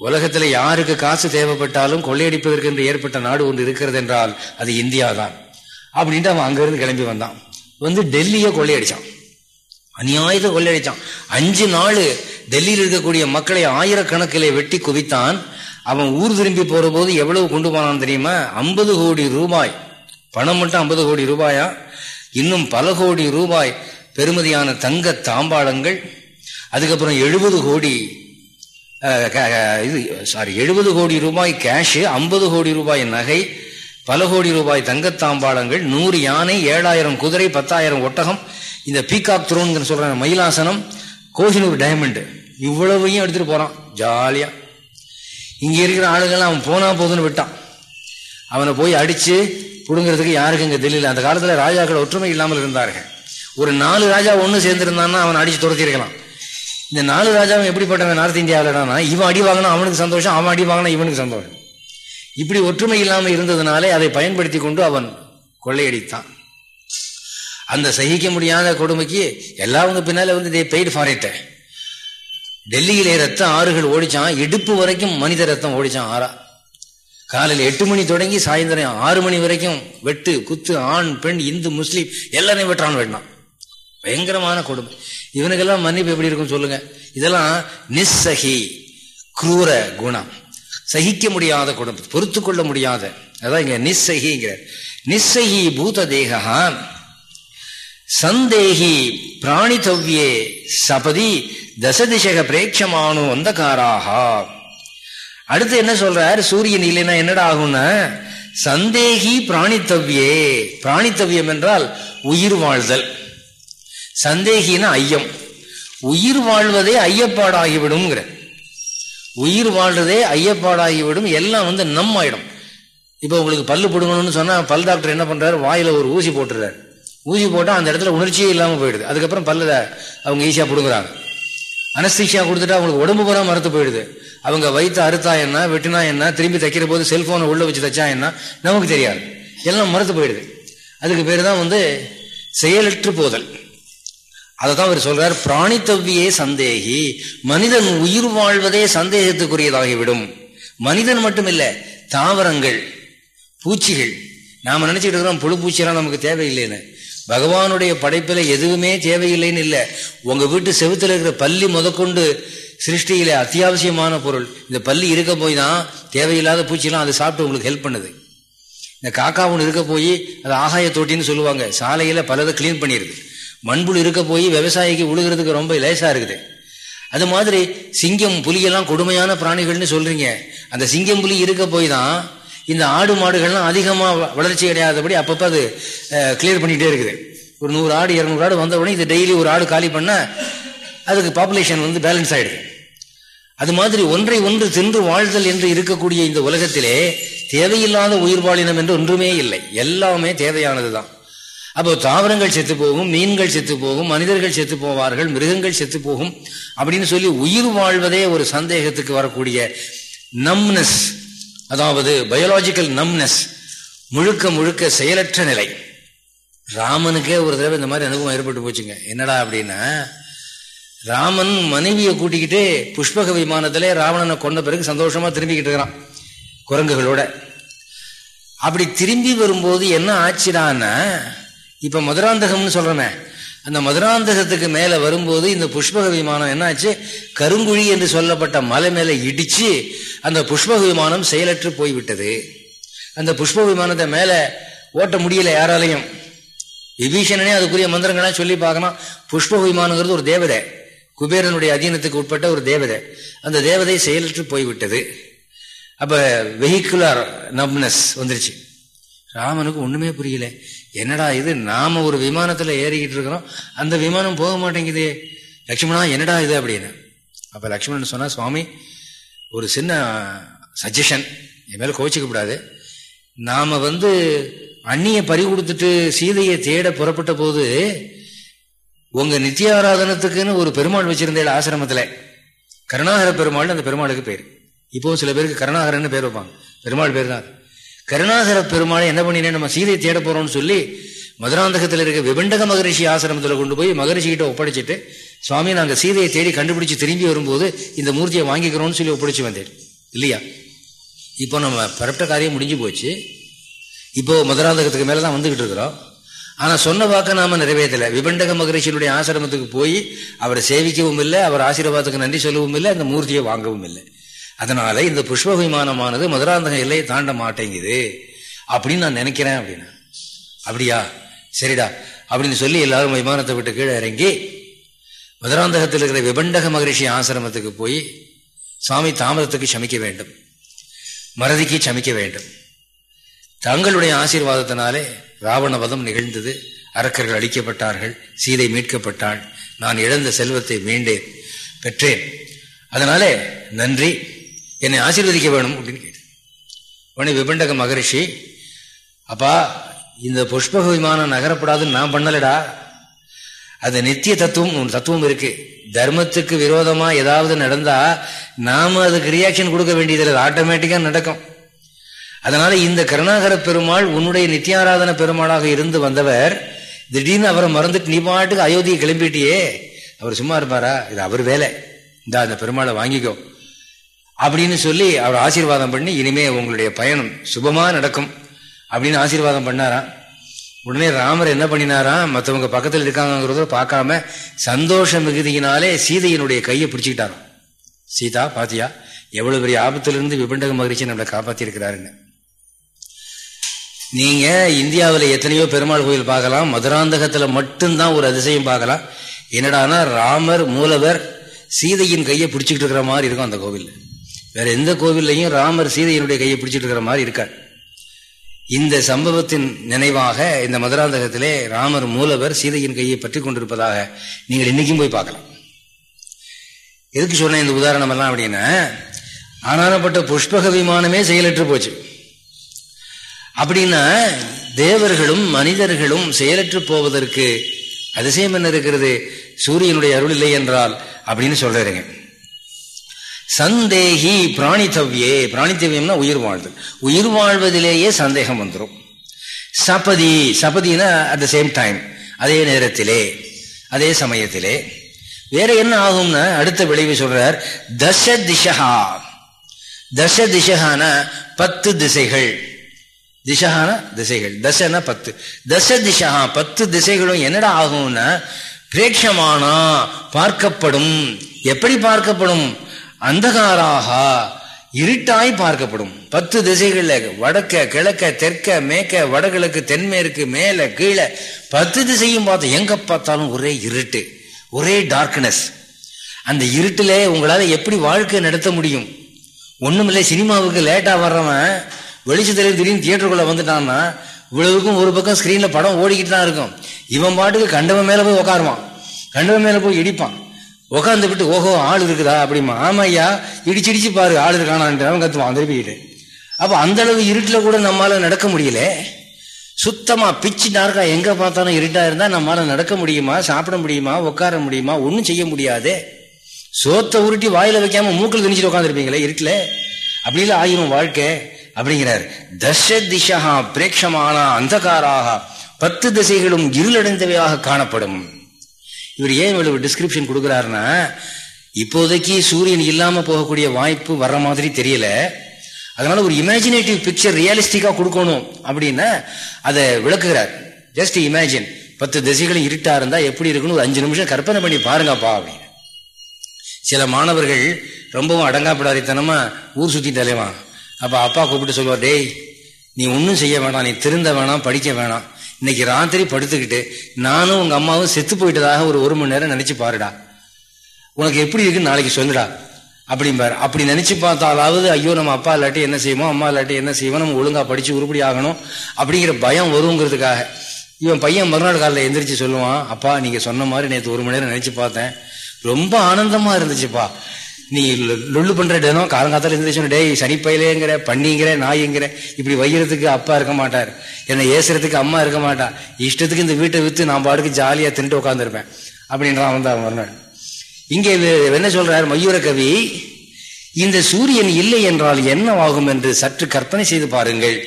உலகத்துல யாருக்கு காசு தேவைப்பட்டாலும் கொள்ளையடிப்பதற்கு என்று ஏற்பட்ட நாடு ஒன்று இருக்கிறது என்றால் அது இந்தியா தான் அப்படின்ட்டு அவன் அங்கிருந்து கிளம்பி வந்தான். வந்து டெல்லியை கொள்ளையடிச்சான். அநியாயத்தை கொள்ளையடிச்சான். அஞ்சு நாள் டெல்லியில் இருக்கக்கூடிய மக்களை ஆயிரக்கணக்கிலே வெட்டி குவித்தான். அவன் ஊர் திரும்பி போற போது எவ்வளவு கொண்டு போனான் தெரியுமா? ஐம்பது கோடி ரூபாய். பணம் மட்டும் ஐம்பது கோடி ரூபாயா? இன்னும் பல கோடி ரூபாய் பெருமதியான தங்க தாம்பாளங்கள். அதுக்கப்புறம் எழுபது கோடி இது சாரி எழுபது கோடி ரூபாய் கேஷு ஐம்பது கோடி ரூபாய் நகை பல கோடி ரூபாய் தங்கத்தாம்பாளங்கள் நூறு யானை ஏழாயிரம் குதிரை பத்தாயிரம் ஒட்டகம் இந்த பீகாக் த்ரோன் சொல்ற மயிலாசனம் கோஹினூர் டைமண்ட் இவ்வளவையும் எடுத்துட்டு போறான் ஜாலியா. இங்க இருக்கிற ஆளுங்கள்லாம் அவன் போனா போதுன்னு விட்டான். அவனை போய் அடிச்சு பிடுங்கிறதுக்கு யாருக்கு இங்க தெரியல. அந்த காலத்துல ராஜாக்கள் ஒற்றுமை இல்லாமல் இருந்தார்கள். ஒரு நாலு ராஜா ஒன்று சேர்ந்துருந்தான்னா அவன் அடிச்சு துரத்திருக்கலாம் இந்த நாலு ராஜாவும் எப்படிப்பட்டவன் நார்த் இந்தியாவிலனா இவன் அடி வாங்கினா அவனுக்கு சந்தோஷம் அவன் அடி வாங்கினா இவனுக்கு சந்தோஷம். இப்படி ஒற்றுமை இல்லாமல் இருந்ததுனாலே அதை பயன்படுத்தி கொண்டு அவன் கொள்ளையடித்தான். அந்த சகிக்க முடியாத கொடுமைக்கு எல்லாவங்க பின்னால வந்து தே பெய்டு ஃபார் இட் டெல்லியிலே ரத்தம் ஆறுகள் ஓடிச்சான் இடுப்பு வரைக்கும் மனித ரத்தம் ஓடிச்சான் ஆறா. காலையில் எட்டு மணி தொடங்கி சாயந்தரம் ஆறு மணி வரைக்கும் வெட்டு குத்து ஆண் பெண் இந்து முஸ்லீம் எல்லாரையும் வெட்டான் வெட்டினான். பயங்கரமான கொடுமை. இவனுக்கெல்லாம் மன்னிப்பு எப்படி இருக்கும் சொல்லுங்க. இதெல்லாம் நிஸ்ஸகி குரூர குணம். சகிக்க முடியாத குடும்பம் பொறுத்து கொள்ள முடியாத. அதான் இங்க நிஸ்ஸகிங்கிற நிஸ்ஸகி பூத தேகான் சந்தேகி பிராணித்தவ்யே சபதி தசதிசக பிரேட்சமானு அந்தகாராகா. அடுத்து என்ன சொல்றார்? சூரியன் இல்லைன்னா என்னடா ஆகும்னா சந்தேகி பிராணித்தவ்யே பிராணித்தவ்யம் என்றால் உயிர் வாழ்தல். சந்தேகினா ஐயம். உயிர் வாழ்வதே ஐயப்பாடாகிவிடும்ங்கிற. உயிர் வாழ்றதே ஐயப்பாடாகிவிடும். எல்லாம் வந்து நம்ம ஆயிடும் இப்போ உங்களுக்கு பல்லு பிடுங்கணும்னு சொன்னால் பல் டாக்டர் என்ன பண்ணுறாரு வாயில் ஒரு ஊசி போட்டுறாரு. ஊசி போட்டால் அந்த இடத்துல உணர்ச்சியே இல்லாமல் போயிடுது. அதுக்கப்புறம் பல்ல அவங்க ஈஸியாக பிடுங்குறாங்க. அனஸ்தீஷியா கொடுத்துட்டா அவங்களுக்கு உடம்பு பூரா மறுத்து போயிடுது. அவங்க வயிற்று அறுத்தா என்ன வெட்டினா என்ன திரும்பி தைக்கிற போது செல்ஃபோனை உள்ளே வச்சு தைச்சா என்ன நமக்கு தெரியாது. எல்லாம் மறுத்து போயிடுது. அதுக்கு பேர் தான் வந்து செயலற்று போதல். அதை தான் அவர் சொல்றார் பிராணித்தவ்வியே சந்தேகி மனிதன் உயிர் வாழ்வதே சந்தேகத்துக்குரியதாகிவிடும். மனிதன் மட்டும் தாவரங்கள் பூச்சிகள். நாம் நினச்சிக்கிட்டு இருக்கிறோம் புழு பூச்சியெல்லாம் நமக்கு தேவையில்லைன்னு. பகவானுடைய படைப்பில் எதுவுமே தேவையில்லைன்னு இல்லை. உங்கள் வீட்டு செவுத்துல இருக்கிற பள்ளி முதற்கொண்டு சிருஷ்டியில் அத்தியாவசியமான பொருள். இந்த பள்ளி இருக்க போய் தான் தேவையில்லாத பூச்சிலாம் அதை சாப்பிட்டு உங்களுக்கு ஹெல்ப் பண்ணுது. இந்த காக்கா ஒன்று இருக்க போய் அது ஆகாய தொட்டின்னு சொல்லுவாங்க. சாலையில் பலதை கிளீன் பண்ணிடுது மண்புல் இருக்க போய் விவசாயிக்கு உழுகிறதுக்கு ரொம்ப லேசாக இருக்குது. அது மாதிரி சிங்கம் புலியெல்லாம் கொடுமையான பிராணிகள்னு சொல்கிறீங்க அந்த சிங்கம் புலி இருக்க போய் தான் இந்த ஆடு மாடுகள்லாம் அதிகமாக வளர்ச்சி அடையாதபடி அப்பப்போ அது கிளியர் பண்ணிகிட்டே இருக்குது. ஒரு நூறு ஆடு இரநூறு ஆடு வந்த உடனே இது டெய்லி ஒரு ஆடு காலி பண்ணால் அதுக்கு பாப்புலேஷன் வந்து பேலன்ஸ் ஆயிடுது. அது மாதிரி ஒன்றை ஒன்று தின்று வாழ்தல் என்று இருக்கக்கூடிய இந்த உலகத்திலே தேவையில்லாத உயிர்வாழினம் என்று ஒன்றுமே இல்லை. எல்லாமே தேவையானது தான். அப்போ தாவரங்கள் செத்து போகும் மீன்கள் செத்து போகும் மனிதர்கள் செத்து போவார்கள் மிருகங்கள் செத்து போகும் அப்படின்னு சொல்லி உயிர் வாழ்வதே ஒரு சந்தேகத்துக்கு வரக்கூடிய நம்னஸ் அதாவது பயோலாஜிக்கல் நம்னஸ் முழுக்க முழுக்க செயலற்ற நிலை. ராமனுக்கே ஒரு தடவை இந்த மாதிரி அனுபவம் ஏற்பட்டு போச்சுங்க. என்னடா அப்படின்னா ராமன் மனைவியை கூட்டிக்கிட்டு புஷ்பக விமானத்திலே ராவணனை கொண்ட பிறகு சந்தோஷமா திரும்பிக்கிட்டு இருக்கிறான் குரங்குகளோட. அப்படி திரும்பி வரும்போது என்ன ஆச்சுடான்னா இப்ப மதுராந்தகம்னு சொல்றமே அந்த மதுராந்தகத்துக்கு மேல வரும்போது இந்த புஷ்பக விமானம் என்னாச்சு? கருங்குழி என்று சொல்லப்பட்ட மலை மேல இடிச்சு அந்த புஷ்பக விமானம் செயலற்று போய்விட்டது. அந்த புஷ்ப விமானத்தை மேல ஓட்ட முடியல யாராலையும். விபீஷணனே அதுக்குரிய மந்திரங்கள்லாம் சொல்லி பார்க்கணும். புஷ்ப விமானங்கிறது ஒரு தேவதை. குபேரனுடைய அதீனத்துக்கு உட்பட்ட ஒரு தேவதை. அந்த தேவதை செயலற்று போய்விட்டது. அப்ப வெஹிக்குலர் நப்னஸ் வந்துருச்சு. ராமனுக்கு ஒண்ணுமே புரியல. என்னடா இது? நாம ஒரு விமானத்துல ஏறிக்கிட்டு இருக்கிறோம். அந்த விமானம் போக மாட்டேங்குது. லக்ஷ்மணா என்னடா இது அப்படின்னு. அப்ப லக்ஷ்மணன் சொன்னா சுவாமி ஒரு சின்ன சஜஷன் என் மேல கோச்சிக்க கூடாது. நாம வந்து அந்நிய பறி கொடுத்துட்டு சீதையை தேட புறப்பட்ட போது உங்க நித்தியாராதனத்துக்குன்னு ஒரு பெருமாள் வச்சிருந்தேன் ஆசிரமத்துல. கருணாகர பெருமாள் அந்த பெருமாளுக்கு பேர். இப்போ சில பேருக்கு கருணாகரன்னு பேர் வைப்பாங்க. பெருமாள் பேர் தான் கருணாகர பெருமாளை என்ன பண்ணினேன்? நம்ம சீதையை தேட போறோம்னு சொல்லி மதுராந்தகத்தில் இருக்க விபண்டக மகரிஷி ஆசிரமத்தில் கொண்டு போய் மகரிஷி கிட்ட ஒப்படைச்சிட்டு சுவாமி நாங்கள் சீதையை தேடி கண்டுபிடிச்சு திரும்பி வரும்போது இந்த மூர்த்தியை வாங்கிக்கிறோம்னு சொல்லி ஒப்படைச்சு வந்தேன். இல்லையா? இப்போ நம்ம பரப்பிட்ட காரியம் முடிஞ்சு போச்சு. இப்போ மதுராந்தகத்துக்கு மேலே தான் வந்துகிட்டு இருக்கிறோம். ஆனால் சொன்ன வாக்க நாம நிறைவேற்றலை. விபண்டக மகரிஷியினுடைய ஆசிரமத்துக்கு போய் அவரை சேவிக்கவும் இல்லை அவர் ஆசீர்வாதத்துக்கு நன்றி சொல்லவும் இல்லை அந்த மூர்த்தியை வாங்கவும் இல்லை. அதனால இந்த புஷ்ப விமானமானது மதுராந்தக எல்லையை தாண்ட மாட்டேங்குது. அப்படின்னு நான் நினைக்கிறேன் அப்படின்னா. அப்படியா? சரிடா. அப்படின்னு சொல்லி எல்லாரும் விமானத்தை விட்டு கீழே இறங்கி மதுராந்தகத்தில் இருக்கிற விபண்டக மகரிஷி ஆசிரமத்துக்கு போய் சுவாமி தாமதத்துக்கு சமிக்க வேண்டும். மறதிக்கு சமிக்க வேண்டும். தங்களுடைய ஆசீர்வாதத்தினாலே ராவண வதம் நிகழ்ந்தது. அரக்கர்கள் அழிக்கப்பட்டார்கள். சீதை மீட்கப்பட்டாள். நான் இழந்த செல்வத்தை மீண்டேன். பெற்றேன். அதனாலே நன்றி. என்னை ஆசீர்வதிக்க வேணும் அப்படின்னு கேட்டு உடனே விபண்டக மகரிஷி அப்பா இந்த புஷ்பக விமானம் நகரப்படாதுன்னு நான் பண்ணலடா. அது நித்திய தத்துவம் தத்துவம் இருக்கு. தர்மத்துக்கு விரோதமா ஏதாவது நடந்தா நாம அதுக்கு ரியாக்ஷன் கொடுக்க வேண்டியதில்லை ஆட்டோமேட்டிக்கா நடக்கும். அதனால இந்த கருணாகர பெருமாள் உன்னுடைய நித்தியாராதன பெருமாளாக இருந்து வந்தவர் திடீர்னு அவரை மறந்துட்டு நீ பாட்டுக்கு அயோத்தியை கிளம்பிட்டியே. அவர் சும்மா இருப்பாரா? இது அவர் வேலை. இந்த அந்த பெருமாளை வாங்கிக்கோ. அப்படின்னு சொல்லி அவர் ஆசீர்வாதம் பண்ணி இனிமே உங்களுடைய பயணம் சுபமா நடக்கும் அப்படின்னு ஆசீர்வாதம் பண்ணாராம். உடனே ராமர் என்ன பண்ணினாராம்? மற்றவங்க பக்கத்தில் இருக்காங்கிறத பார்க்காம சந்தோஷ மிகுதியினாலே சீதையினுடைய கையை பிடிச்சிக்கிட்டாராம். சீதா பாத்தியா எவ்வளவு பெரிய ஆபத்திலிருந்து விபண்டக மகிழ்ச்சி நம்மளை காப்பாத்தி நீங்க இந்தியாவில் எத்தனையோ பெருமாள் கோயில் பார்க்கலாம் மதுராந்தகத்துல மட்டும்தான் ஒரு அதிசயம் பார்க்கலாம். என்னடானா ராமர் மூலவர் சீதையின் கையை பிடிச்சிக்கிட்டு இருக்கிற மாதிரி இருக்கும் அந்த கோவில் வேற எந்த கோவில்லையும் ராமர் சீதையினுடைய கையை பிடிச்சிட்டு இருக்கிற மாதிரி இருக்கார். இந்த சம்பவத்தின் நினைவாக இந்த மதுராந்தகத்திலே ராமர் மூலவர் சீதையின் கையை பற்றி கொண்டிருப்பதாக நீங்கள் இன்னைக்கும் போய் பார்க்கலாம். எதுக்கு சொன்னேன் இந்த உதாரணம் எல்லாம் அப்படின்னா ஆனானப்பட்ட புஷ்பக விமானமே செயலற்று போச்சு. அப்படின்னா தேவர்களும் மனிதர்களும் செயலற்று போவதற்கு அதிசயம் என்ன இருக்கிறது? சூரியனுடைய அருள் இல்லை என்றால் அப்படின்னு சொல்றேங்க. சந்தேகி பிராணித்தவ்யே பிராணித்தவியம்னா உயிர் வாழ்தல் உயிர் வாழ்வதிலேயே சந்தேகம் வந்துடும் சபதி சபதினா அட் த சேம் டைம் அதே நேரத்திலே அதே சமயத்திலே. வேற என்ன ஆகும்னா அடுத்த விளைவு சொல்றார் தச திசகா. தச திசகான பத்து திசைகள். திசகான திசைகள் தசனா பத்து. தச திசகா பத்து திசைகளும் என்னடா ஆகும்னா பிரேட்சமானா பார்க்கப்படும். எப்படி பார்க்கப்படும்? அந்தகாராக இருட்டாய் பார்க்கப்படும். பத்து திசைகள்ல வடக்க கிழக்க தெற்க மேற்க வடகிழக்கு தென்மேற்கு மேல கீழே பத்து திசையும் பார்த்து எங்க பார்த்தாலும் ஒரே இருட்டு ஒரே டார்க்னஸ் அந்த இருட்டில் உங்களால எப்படி வாழ்க்கை நடத்த முடியும்? ஒண்ணுமில்லை சினிமாவுக்கு லேட்டா வர்றவன் வெளிச்சத்தில் திடீர்னு தியேட்டருக்குள்ள வந்துட்டான்னா இவ்வளவுக்கும் ஒரு பக்கம் ஸ்கிரீன்ல படம் ஓடிக்கிட்டு தான் இருக்கும். இவன் பாட்டுக்கு கண்டவன் மேல போய் உட்காருவான் கண்டவன் மேல போய் இடிப்பான். உட்காந்து விட்டு ஓஹோ ஆள் இருக்குதா? அப்படிமா. ஆமா ஐயா இடிச்சு இடிச்சு பாரு ஆள் இருக்கானான்ட்டு அவன் கத்துவான் திருப்பிக்கிட்டு அப்போ அந்த அளவு இருட்டில் கூட நம்மளால நடக்க முடியல. சுத்தமா பிச்சு நார்க்கா எங்க பார்த்தாலும் இருட்டா இருந்தா நம்மளால நடக்க முடியுமா சாப்பிட முடியுமா உட்கார முடியுமா ஒன்றும் செய்ய முடியாது. சோத்தை உருட்டி வாயில வைக்காம மூக்கில் திணிச்சிட்டு உட்காந்துருப்பீங்களே இருட்டில். அப்படிலாம் ஆயிரும் வாழ்க்கை. அப்படிங்கிறார். தச திசா பிரேட்சமான அந்தகாராக பத்து திசைகளும் இருளடைந்தவையாக காணப்படும். இவர் ஏன் இவ்வளவு டிஸ்கிரிப்ஷன் கொடுக்குறாருன்னா இப்போதைக்கு சூரியன் இல்லாம போகக்கூடிய வாய்ப்பு வர்ற மாதிரி தெரியல. அதனால ஒரு இமேஜினேட்டிவ் பிக்சர் ரியலிஸ்டிக்கா கொடுக்கணும் அப்படின்னா அதை விளக்குகிறார். ஜஸ்ட் இமேஜின் பத்து திசைகளும் இருட்டா இருந்தா எப்படி இருக்குன்னு ஒரு அஞ்சு நிமிஷம் கற்பனை பண்ணி பாருங்கப்பா அப்படின்னு. சில மாணவர்கள் ரொம்பவும் அடங்காப்பிடாரித்தனமா ஊர் சுத்தி தலைவான் அப்ப அப்பா கூப்பிட்டு சொல்லுவார் டேய் நீ ஒன்றும் செய்ய வேணாம் நீ திருந்த வேணாம் படிக்க வேணாம். இன்னைக்கு ராத்திரி படுத்துக்கிட்டு நானும் உங்க அம்மாவும் செத்து போயிட்டதாக ஒரு ஒரு மணி நேரம் நினைச்சு பாருடா. உனக்கு எப்படி இருக்குன்னு நாளைக்கு சொல்லுடா. அப்படிம்பாரு. அப்படி நினைச்சு பார்த்தாலாவது ஐயோ நம்ம அப்பா இல்லாட்டி என்ன செய்வோம் அம்மா இல்லாட்டி என்ன செய்வோம் நம்ம ஒழுங்கா படிச்சு உருப்படி ஆகணும் அப்படிங்கிற பயம் வருங்கிறதுக்காக. இவன் பையன் மறுநாள் காலையில் எந்திரிச்சு சொல்லுவான் அப்பா நீங்க சொன்ன மாதிரி நேற்று ஒரு மணி நேரம் நினைச்சு பார்த்தேன். ரொம்ப ஆனந்தமா இருந்துச்சுப்பா. நீ லொல்லு பண்ற தினம் காலங்காத்தால இருந்துச்சு டேய் சனிப்பயிலேங்கிற பண்ணிங்கிற நாய்ங்கிற இப்படி வைக்கிறதுக்கு அப்பா இருக்க மாட்டார். என்னை ஏசுறதுக்கு அம்மா இருக்க மாட்டா. இஷ்டத்துக்கு இந்த வீட்டை வித்து நான் பாட்டுக்கு ஜாலியா தின்ட்டு உட்காந்துருப்பேன் அப்படின்றான் வந்து அவன் மறுநாள் இங்கே என்ன சொல்றார் மயூர கவி? இந்த சூரியன் இல்லை என்றால் என்னவாகும் என்று சற்று கற்பனை செய்து பாருங்கள்.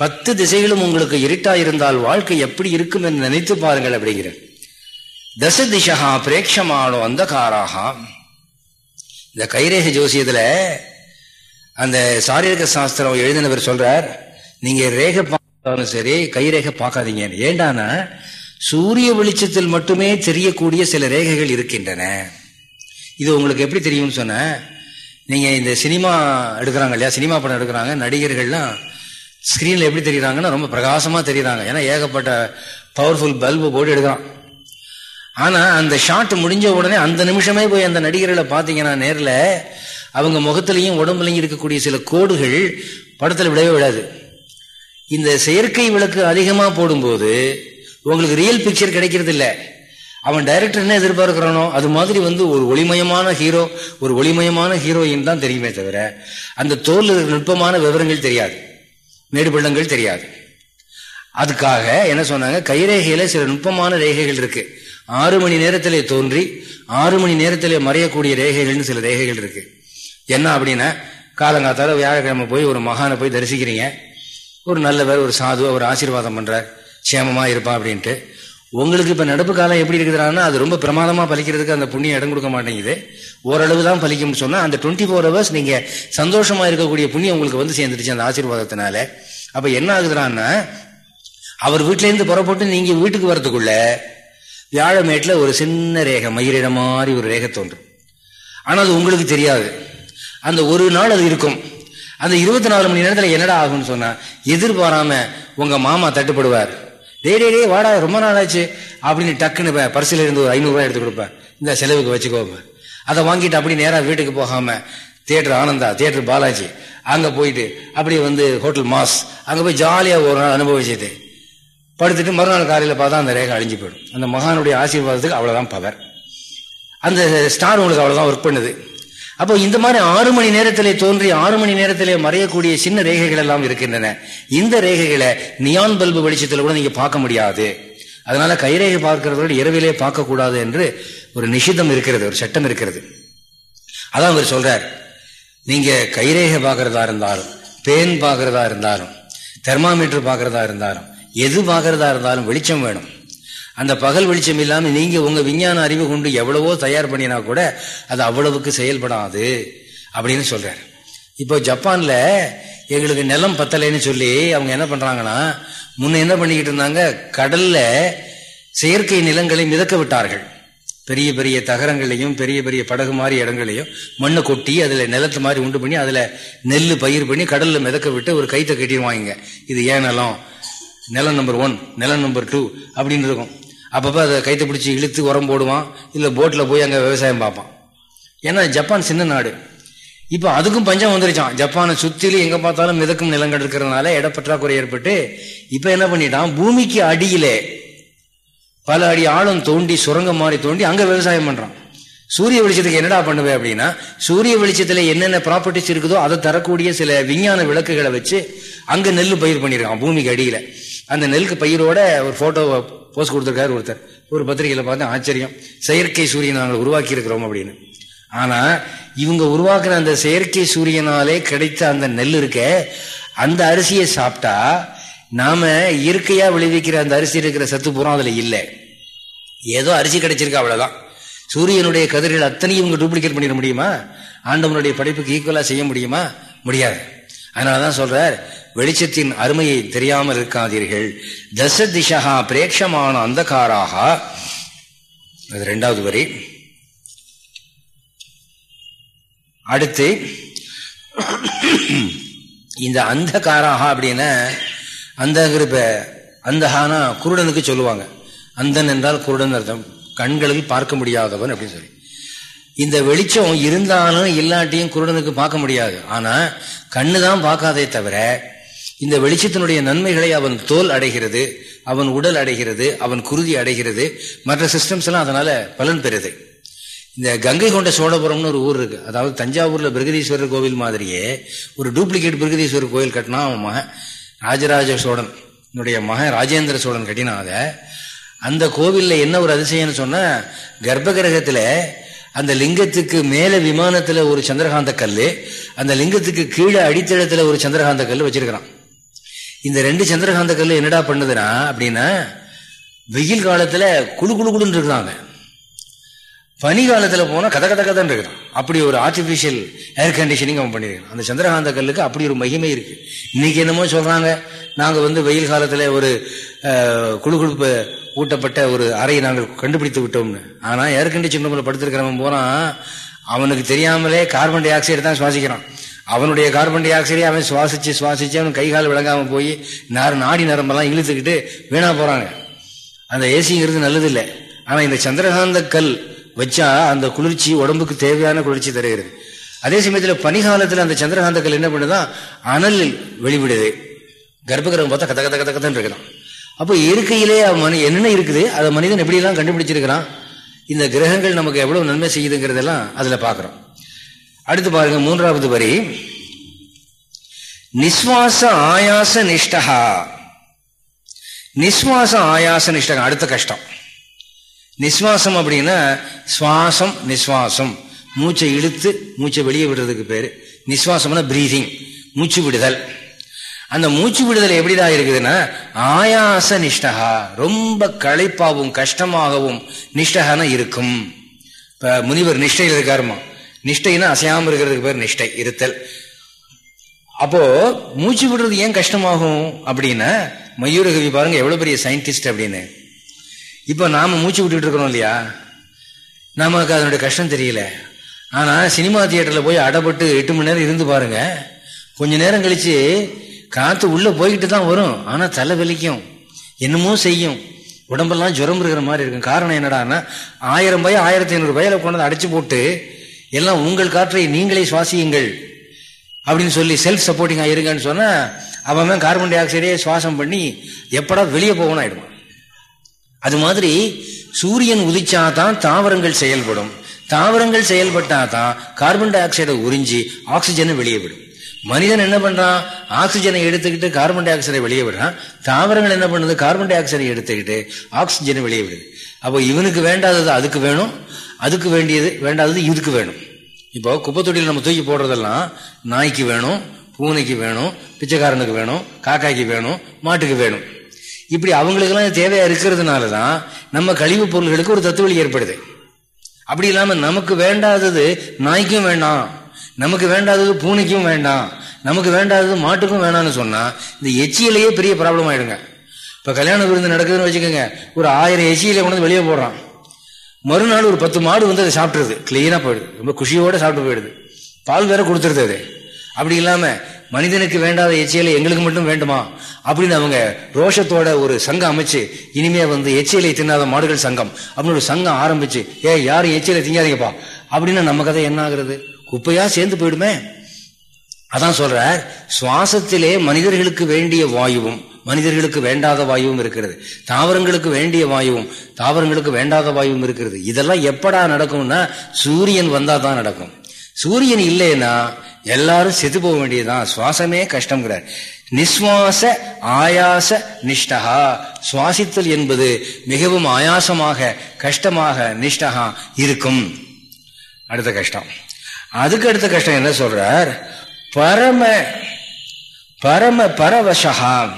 பத்து திசைகளும் உங்களுக்கு இருட்டா இருந்தால் வாழ்க்கை எப்படி இருக்கும் என்று நினைத்து பாருங்கள் அப்படிங்கிற தச திசகா பிரேட்சமானோ அந்தகாராக. இந்த கைரேக ஜோசியத்துல அந்த சாரீரக சாஸ்திரம் எழுதினவர் சொல்றார் நீங்க ரேகை பார்த்தாலும் சரி கைரேகை பார்க்காதீங்க. ஏண்டானா சூரிய வெளிச்சத்தில் மட்டுமே தெரியக்கூடிய சில ரேகைகள் இருக்கின்றன. இது உங்களுக்கு எப்படி தெரியும்னு சொன்ன நீங்க இந்த சினிமா எடுக்கிறாங்க இல்லையா சினிமா படம் எடுக்கிறாங்க நடிகர்கள்லாம் ஸ்கிரீன்ல எப்படி தெரியுறாங்கன்னா ரொம்ப பிரகாசமா தெரியுறாங்க. ஏன்னா ஏகப்பட்ட பவர்ஃபுல் பல்பு போட்டு எடுக்கிறான். ஆனா அந்த ஷாட் முடிஞ்ச உடனே அந்த நிமிஷமே போய் அந்த நடிகர்களை பாத்தீங்கன்னா நேரில் அவங்க முகத்திலையும் உடம்புலையும் இருக்கக்கூடிய சில கோடுகள் படத்தில் விடவே விடாது. இந்த செயற்கை விளக்கு அதிகமாக போடும்போது உங்களுக்கு ரியல் பிக்சர் கிடைக்கிறது இல்லை. அவன் டைரக்டர் என்ன எதிர்பார்க்கிறானோ அது மாதிரி வந்து ஒரு ஒளிமயமான ஹீரோ ஒரு ஒளிமயமான ஹீரோயின் தான் தெரியுமே தவிர அந்த தோல் நுட்பமான விவரங்கள் தெரியாது. மேடு பள்ளங்கள் தெரியாது. அதுக்காக என்ன சொன்னாங்க கைரேகையில சில நுட்பமான ரேகைகள் இருக்கு. ஆறு மணி நேரத்திலே தோன்றி ஆறு மணி நேரத்திலே மறையக்கூடிய ரேகைகள்னு சில ரேகைகள் இருக்கு. என்ன அப்படின்னா காலங்காத்தால வியாழக்கிழமை போய் ஒரு மகானை போய் தரிசிக்கிறீங்க. ஒரு நல்லவர் ஒரு சாது அவர் ஆசீர்வாதம் பண்றார் சேமமா இருப்பான் அப்படின்ட்டு. உங்களுக்கு இப்ப நடப்பு காலம் எப்படி இருக்குதுன்னா அது ரொம்ப பிரமாதமா பலிக்கிறதுக்கு அந்த புண்ணியம் இடம் கொடுக்க மாட்டேங்குது. ஓரளவு தான் பலிக்கும்னு சொன்னா அந்த டுவெண்ட்டி ஃபோர் ஹவர்ஸ் நீங்க சந்தோஷமா இருக்கக்கூடிய புண்ணியம் உங்களுக்கு வந்து சேர்ந்துருச்சு அந்த ஆசீர்வாதத்தினால. அப்ப என்ன ஆகுதுறான்னா அவர் வீட்டிலேருந்து புறப்பட்டு நீங்க வீட்டுக்கு வரதுக்குள்ள வியாழமேட்டில் ஒரு சின்ன ரேகை மயிரிட மாதிரி ஒரு ரேகை தோன்றும். ஆனால் அது உங்களுக்கு தெரியாது. அந்த ஒரு நாள் அது இருக்கும். அந்த இருபத்தி நாலு மணி நேரத்தில் என்னடா ஆகும்னு சொன்னால் எதிர்பாராம உங்கள் மாமா தட்டுப்படுவார். டே டே டே வாடா ரொம்ப நாள் ஆச்சு அப்படின்னு டக்குன்னு பரிசில் இருந்து ஒரு ஐநூறுரூவா எடுத்து கொடுப்பேன் இந்த செலவுக்கு வச்சுக்கோப்பேன் அதை வாங்கிட்டு அப்படி நேராக வீட்டுக்கு போகாமல் தியேட்டர் ஆனந்தா தியேட்டர் பாலாஜி அங்கே போயிட்டு அப்படியே வந்து ஹோட்டல் மாஸ் அங்கே போய் ஜாலியாக ஒரு நாள் அனுபவிச்சது படுத்துட்டு மறுநாள் காலையில் பார்த்தா அந்த ரேகை அழிஞ்சு போயிடும். அந்த மகானுடைய ஆசீர்வாதத்துக்கு அவ்வளோதான் பவர். அந்த ஸ்டார் உங்களுக்கு அவ்வளோதான் ஒர்க் பண்ணுது. அப்போ இந்த மாதிரி ஆறு மணி நேரத்திலே தோன்றி ஆறு மணி நேரத்திலே மறையக்கூடிய சின்ன ரேகைகள் எல்லாம் இருக்கின்றன. இந்த ரேகைகளை நியான் பல்பு வெளிச்சத்தில் கூட நீங்கள் பார்க்க முடியாது. அதனால கைரேகை பார்க்கிறதோடு இரவிலே பார்க்கக்கூடாது என்று ஒரு நிஷிதம் இருக்கிறது ஒரு சட்டம் இருக்கிறது. அதான் அவர் சொல்றார். நீங்க கைரேகை பார்க்கறதா இருந்தாலும் பேன் பார்க்கறதா இருந்தாலும் தெர்மாமீட்டர் பார்க்கறதா இருந்தாலும் எது பார்க்கறதா இருந்தாலும் வெளிச்சம் வேணும். அந்த பகல் வெளிச்சம் இல்லாமல் நீங்கள் உங்கள் விஞ்ஞான அறிவு கொண்டு எவ்வளவோ தயார் பண்ணினா கூட அது அவ்வளவுக்கு செயல்படாது அப்படின்னு சொல்கிறார் இப்போ ஜப்பானில் எங்களுக்கு நிலம் பத்தலைன்னு சொல்லி அவங்க என்ன பண்ணுறாங்கன்னா முன்ன என்ன பண்ணிக்கிட்டு இருந்தாங்க? கடலில் செயற்கை நிலங்களை மிதக்க விட்டார்கள். பெரிய பெரிய தகரங்களையும் பெரிய பெரிய படகு மாதிரி இடங்களையும் மண்ணை கொட்டி அதில் நிலத்து மாதிரி உண்டு பண்ணி அதில் நெல் பயிர் பண்ணி கடலில் மிதக்க விட்டு ஒரு கைத்தை கட்டிடுவாங்க. இது ஏன் நிலம்? நிலம் நம்பர் ஒன் நிலம் நம்பர் டூ அப்படின்னு இருக்கும். அப்பப்போ அதை கைத்தை பிடிச்சி இழுத்து உரம் போடுவான் இல்லை போட்டில் போய் அங்கே விவசாயம் பார்ப்பான். ஏன்னா ஜப்பான் சின்ன நாடு. இப்போ அதுக்கும் பஞ்சம் வந்துருச்சான் ஜப்பானை சுற்றிலும் எங்கே பார்த்தாலும் மிதக்கும் நிலங்கள் இருக்கிறதுனால இடப்பற்றாக்குறை ஏற்பட்டு இப்போ என்ன பண்ணிட்டான்? பூமிக்கு அடியிலே பல அடி ஆழம் தோண்டி சுரங்கம் மாதிரி தோண்டி அங்கே விவசாயம் பண்ணுறான் சூரிய வெளிச்சத்துக்கு என்னடா பண்ணுவேன் அப்படின்னா சூரிய வெளிச்சத்தில் என்னென்ன ப்ராப்பர்ட்டிஸ் இருக்குதோ அதை தரக்கூடிய சில விஞ்ஞான விளக்குகளை வச்சு அங்கே நெல் பயிர் பண்ணியிருக்கான் பூமிக்கு அடியில். அந்த நெல்கு பயிரோட ஒரு ஃபோட்டோவை போஸ்ட் கொடுத்துருக்காரு ஒருத்தர். ஒரு பத்திரிகையில் பார்த்து ஆச்சரியம். செயற்கை சூரியன் நாங்கள் உருவாக்கி இருக்கிறோம் அப்படின்னு. ஆனா இவங்க உருவாக்குற அந்த செயற்கை சூரியனாலே கிடைத்த அந்த நெல் இருக்க அந்த அரிசியை சாப்பிட்டா நாம இயற்கையா விளைவிக்கிற அந்த அரிசி இருக்கிற சத்து பூரம் அதுல இல்லை. ஏதோ அரிசி கிடைச்சிருக்கா அவ்வளவுதான். சூரியனுடைய கதிர்கள் அத்தனையும் இவங்க டூப்ளிகேட் பண்ணிட முடியுமா? ஆண்டவனுடைய படைப்புக்கு ஈக்குவலா செய்ய முடியுமா? முடியாது. அதனாலதான் சொல்றார் வெளிச்சத்தின் அருமையை தெரியாமல் இருக்காதீர்கள். தச திசகா பிரேட்சமான அந்தகாராக. அது ரெண்டாவது வரி. அடுத்து இந்த அந்தகாராக அப்படின்னா அந்த அந்தகானா குருடனுக்கு சொல்லுவாங்க. அந்தன் என்றால் குருடன் அர்த்தம். கண்களில் பார்க்க முடியாதவன் அப்படின்னு சொல்லி. இந்த வெளிச்சம் இருந்தாலும் இல்லாட்டியும் குருடனுக்கு பார்க்க முடியாது. ஆனா கண்ணு தான் பார்க்காதே தவிர இந்த வெளிச்சத்தினுடைய நன்மைகளை அவன் தோல் அடைகிறது அவன் உடல் அடைகிறது அவன் குருதி அடைகிறது மற்ற சிஸ்டம்ஸ் எல்லாம் அதனால பலன் பெறுது. இந்த கங்கை கொண்ட சோழபுரம்னு ஒரு ஊர் இருக்கு. அதாவது தஞ்சாவூர்ல பிரகதீஸ்வரர் கோவில் மாதிரியே ஒரு டூப்ளிகேட் பிரகதீஸ்வரர் கோவில் கட்டினா அவன் மகன் ராஜராஜ சோழன் மகன் ராஜேந்திர சோழன் கட்டினாத அந்த கோவில்ல என்ன ஒரு அதிசயம்னு சொன்னா கர்ப்பகிரகத்துல அந்த லிங்கத்துக்கு மேல விமானத்துல ஒரு சந்திரகாந்த கல் அந்த லிங்கத்துக்கு கீழே அடித்தளத்துல ஒரு சந்திரகாந்த கல் வச்சிருக்கிறான். இந்த ரெண்டு சந்திரகாந்த கல் என்னடா பண்ணுதுன்னா அப்படின்னா வெயில் காலத்துல குழு குழு குழுன்னு இருக்கிறாங்க பனி காலத்தில் போனால் கத கத கதன்னு இருக்கிறான் அப்படி ஒரு ஆர்டிஃபிஷியல் ஏர் கண்டிஷனிங் அவன் பண்ணியிருக்கான் அந்த சந்திரகாந்த கல்லுக்கு அப்படி ஒரு மகிமை இருக்கு. இன்னைக்கு என்னமோ சொல்றாங்க நாங்கள் வந்து வெயில் காலத்தில் ஒரு குழுகுழுப்பு ஊட்டப்பட்ட ஒரு அறையை நாங்கள் கண்டுபிடித்து விட்டோம்னு. ஆனால் ஏர் கண்டிஷன் ரூமில் படுத்திருக்கிறவன் போனால் அவனுக்கு தெரியாமலே கார்பன் டை ஆக்சைடு தான் சுவாசிக்கிறான். அவனுடைய கார்பன் டை ஆக்சைடே அவன் சுவாசிச்சு சுவாசிச்சு அவன் கை கால் போய் நேரம் நாடி நரம்பெல்லாம் இழுத்துக்கிட்டு வீணா போகிறாங்க அந்த ஏசிங்கிறது நல்லதில்லை. ஆனால் இந்த சந்திரகாந்த கல் வச்சா அந்த குளிர்ச்சி உடம்புக்கு தேவையான குளிர்ச்சி தருகிறது. அதே சமயத்தில் பனிகாலத்தில் அந்த சந்திரகாந்த என்ன பண்ணுதான் அனல் வெளிவிடுது. கர்ப்பகிரகம் பார்த்தா கத்த கத்த கத இருக்கிறான் அப்போ இயற்கையிலே மனி என்னென்ன இருக்குது? அதை மனிதன் எப்படியெல்லாம் கண்டுபிடிச்சிருக்கிறான்? இந்த கிரகங்கள் நமக்கு எவ்வளவு நன்மை செய்யுதுங்கிறதெல்லாம் அதில் பார்க்குறோம். அடுத்து பாருங்க மூன்றாவது வரி. நிஸ்வாச ஆயாச நிஷ்டகா நிஸ்வாச ஆயாச நிஷ்டகா. அடுத்த கஷ்டம். நிஸ்வாசம் அப்படின்னா சுவாசம் நிஸ்வாசம். மூச்சை இழுத்து மூச்சை வெளியே விடுறதுக்கு பேரு. நிஸ்வாசம்னா பிரீதிங் மூச்சு விடுதல். அந்த மூச்சு விடுதல் எப்படிதான் இருக்குதுன்னா ஆயாச நிஷ்டகா. ரொம்ப களைப்பாகவும் கஷ்டமாகவும் நிஷ்டகான இருக்கும். இப்ப முனிவர் நிஷ்டையில் இருக்காருமா? நிஷ்டைன்னா அசையாம இருக்கிறதுக்கு பேர் நிஷ்டை இருத்தல். அப்போ மூச்சு விடுறது ஏன் கஷ்டமாகும் அப்படின்னா மயூரகவி பாருங்க எவ்வளவு பெரிய சயின்டிஸ்ட் அப்படின்னு. இப்போ நாம மூச்சு விட்டுட்டு இருக்கிறோம் இல்லையா? நமக்கு அதனுடைய கஷ்டம் தெரியல. ஆனால் சினிமா தியேட்டரில் போய் அடப்பட்டு எட்டு மணி நேரம் இருந்து பாருங்க. கொஞ்ச நேரம் கழித்து காற்று உள்ளே போய்கிட்டு தான் வரும். ஆனால் தலை வலிக்கும். என்னமோ செய்யும். உடம்பெல்லாம் ஜுரம் இருக்கிற மாதிரி இருக்கும். காரணம் என்னடான்னா ஆயிரம் பய ஆயிரத்தி ஐநூறு பயல கொண்டு அடைச்சு போட்டு எல்லாம் உங்கள் காற்றை நீங்களே சுவாசியுங்கள் அப்படின்னு சொல்லி செல்ஃப் சப்போர்ட்டிங்காக இருங்கன்னு சொன்னால் அவன் கார்பன் டை ஆக்சைடே சுவாசம் பண்ணி எப்படா வெளியே போகணும் ஆயிடுவான். அது மாதிரி சூரியன் உதிச்சா தான் தாவரங்கள் செயல்படும். தாவரங்கள் செயல்பட்டா தான் கார்பன் டை ஆக்சைடை உறிஞ்சி ஆக்சிஜனை வெளியே விடும். மனிதன் என்ன பண்றான்? ஆக்சிஜனை எடுத்துக்கிட்டு கார்பன் டை ஆக்சைடை வெளியே விடுறான். தாவரங்கள் என்ன பண்ணுது? கார்பன் டை ஆக்சைடை எடுத்துக்கிட்டு ஆக்சிஜனை வெளியே விடுது. அப்போ இவனுக்கு வேண்டாதது அதுக்கு வேணும். அதுக்கு வேண்டியது வேண்டாதது இதுக்கு வேணும். இப்போ குப்பை தொட்டியில் நம்ம தூக்கி போடுறதெல்லாம் நாய்க்கு வேணும் பூனைக்கு வேணும் பிச்சைக்காரனுக்கு வேணும் காக்காய்க்கு வேணும் மாட்டுக்கு வேணும். இப்படி அவங்களுக்கெல்லாம் தேவையா இருக்கிறதுனால தான் நம்ம கழிவுப் பொருள்களுக்கு ஒரு தத்துவலி ஏற்படுது. அப்படி இல்லாம நமக்கு வேண்டாதது நாய்க்கும் வேண்டாம். நமக்கு வேண்டாதது பூனைக்கும் வேண்டாம். நமக்கு வேண்டாதது மாட்டுக்கும் வேணாம்னு சொன்னா இந்த எச்சியிலேயே பெரிய ப்ராப்ளம் ஆயிடுங்க. இப்ப கல்யாண விருந்து நடக்குதுன்னு வச்சுக்கோங்க. ஒரு ஆயிரம் எச்சியில கொண்டு வெளியே போடுறான். மறுநாள் ஒரு பத்து மாடு வந்து அதை சாப்பிட்டுருது. கிளீனா போயிடுது. ரொம்ப குஷியோட சாப்பிட்டு போயிடுது. பால் வேற கொடுத்துருது அது. அப்படி இல்லாம மனிதனுக்கு வேண்டாத எச்சியலை எங்களுக்கு மட்டும் வேண்டுமா? அப்படின்னு அவங்க ரோஷத்தோட ஒரு சங்கம் அமைச்சு இனிமே வந்து எச்சியலை தின்னாத மாடுகள் சங்கம். அப்படின்னு ஒரு சங்கம் ஆரம்பிச்சு ஏ யாரும் எச்சியலை திங்காதீங்கப்பா. அப்படின்னா நம்ம கதை என்ன ஆகுறது? குப்பையா சேர்ந்து போயிடுமே. அதான் சொல்ற சுவாசத்திலே மனிதர்களுக்கு வேண்டிய வாயுவும் மனிதர்களுக்கு வேண்டாத வாயுவும் இருக்கிறது. தாவரங்களுக்கு வேண்டிய வாயுவும் தாவரங்களுக்கு வேண்டாத வாயுவும் இருக்கிறது. இதெல்லாம் எப்படா நடக்கும்னா சூரியன் வந்தா தான் நடக்கும். சூரியன் இல்லைன்னா எல்லாரும் செத்து போக வேண்டியதுதான். சுவாசமே கஷ்டம்ங்கிறார். நிஸ்வாச ஆயாச நிஷ்டகா சுவாசித்தல் என்பது மிகவும் ஆயாசமாக கஷ்டமாக நிஷ்டகா இருக்கும். அடுத்த கஷ்டம். அதுக்கு அடுத்த கஷ்டம் என்ன சொல்றார்? பரம பரம பரவசகா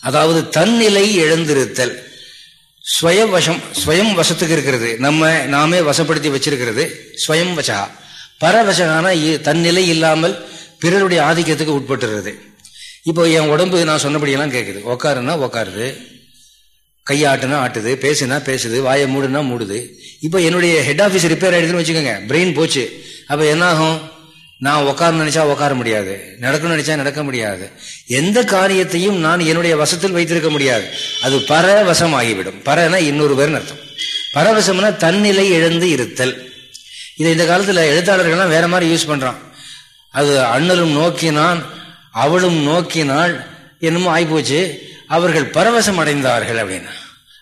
அதாவது தன்னிலை எழுந்திருத்தல். ஸ்வயவசம் வசம் ஸ்வயம் வசத்துக்கு இருக்கிறது. நம்ம நாமே வசப்படுத்தி வச்சிருக்கிறது ஸ்வயம் வசகா பரவசகான தன்னிலை இல்லாமல் பிறருடைய ஆதிக்கத்துக்கு உட்பட்டுறது. இப்போ என் உடம்பு நான் சொன்னபடியெல்லாம் கேட்குது உக்காருன்னா உக்காருது. கையாட்டுனா ஆட்டுது. பேசுனா பேசுது. வாயை மூடுனா மூடுது. இப்போ என்னுடைய ஹெட் ஆஃபீஸ் ரிப்பேர் ஆகிடுதுன்னு வச்சுக்கோங்க. பிரெயின் போச்சு. அப்போ என்ன ஆகும் நான் உட்கார நினைச்சா உட்கார முடியாது. நடக்கணும்னு நினைச்சா நடக்க முடியாது. எந்த காரியத்தையும் நான் என்னுடைய வசத்தில் வைத்திருக்க முடியாது. அது பரவசம் ஆகிவிடும் பரனா இன்னொரு பேர் அர்த்தம். பரவசம்னா தன்னிலை இழந்து இருத்தல். இதை இந்த காலத்தில் எழுத்தாளர்கள்லாம் வேற மாதிரி யூஸ் பண்ணுறான் அது அண்ணலும் நோக்கினான் அவளும் நோக்கினாள் என்னமோ ஆகிப்போச்சு அவர்கள் பரவசம் அடைந்தார்கள் அப்படின்னா.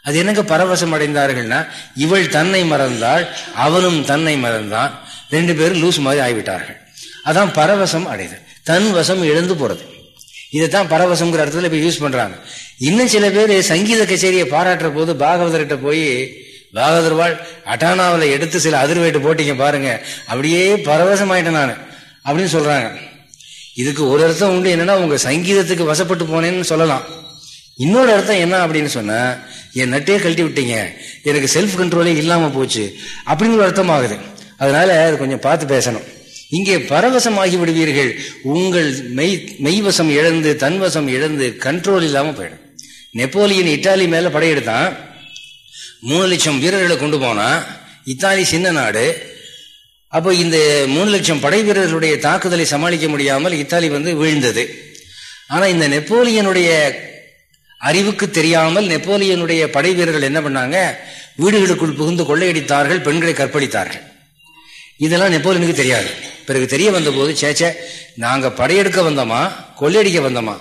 அது என்னங்க பரவசம் அடைந்தார்கள்னா இவள் தன்னை மறந்தாள் அவனும் தன்னை மறந்தான். ரெண்டு பேரும் லூஸ் மாதிரி ஆகிவிட்டார்கள் அதான் பரவசம் அடைதல். தன் வசம் இழந்து போறது. இதைத்தான் பரவசம்ங்கிற இடத்துல இப்போ யூஸ் பண்றாங்க. இன்னும் சில பேர் சங்கீத கச்சேரியை பாராட்டுற போது பாகவதர்கிட்ட போய் பாகதர்வாள் அட்டானாவில் எடுத்து சில அதிர்வேட்டு போட்டிங்க பாருங்க. அப்படியே பரவசம் ஆயிட்டேன் நான். அப்படின்னு சொல்றாங்க. இதுக்கு ஒரு அர்த்தம் உண்டு. என்னன்னா உங்க சங்கீதத்துக்கு வசப்பட்டு போனேன்னு சொல்லலாம். இன்னொரு அர்த்தம் என்ன அப்படின்னு சொன்னா என் நட்டே கழட்டி விட்டீங்க. எனக்கு செல்ஃப் கண்ட்ரோலே இல்லாம போச்சு. அப்படின்னு ஒரு அர்த்தம் ஆகுது. அதனால அது கொஞ்சம் பார்த்து பேசணும். இங்கே பரவசமாகி விடுவீர்கள். உங்கள் மெய் மெய்வசம் இழந்து தன்வசம் இழந்து கண்ட்ரோல் இல்லாம போயிடும். நெப்போலியன் இட்டாலி மேல படையெடுத்தான். மூணு லட்சம் வீரர்களை கொண்டு போனா இத்தாலி சின்ன நாடு. அப்போ இந்த மூணு லட்சம் படை வீரர்களுடைய தாக்குதலை சமாளிக்க முடியாமல் இத்தாலி வந்து வீழ்ந்தது. ஆனா இந்த நெப்போலியனுடைய அறிவுக்கு தெரியாமல் நெப்போலியனுடைய படை வீரர்கள் என்ன பண்ணாங்க? வீடுகளுக்குள் புகுந்து கொள்ளையடித்தார்கள் பெண்களை கற்பழித்தார்கள். இதெல்லாம் நெப்போலியனுக்கு தெரியாது. பிறகு தெரிய வந்த போது சேச்சே நாங்க படையெடுக்க வந்தோமா? கொள்ளையடிக்க வந்தோமா?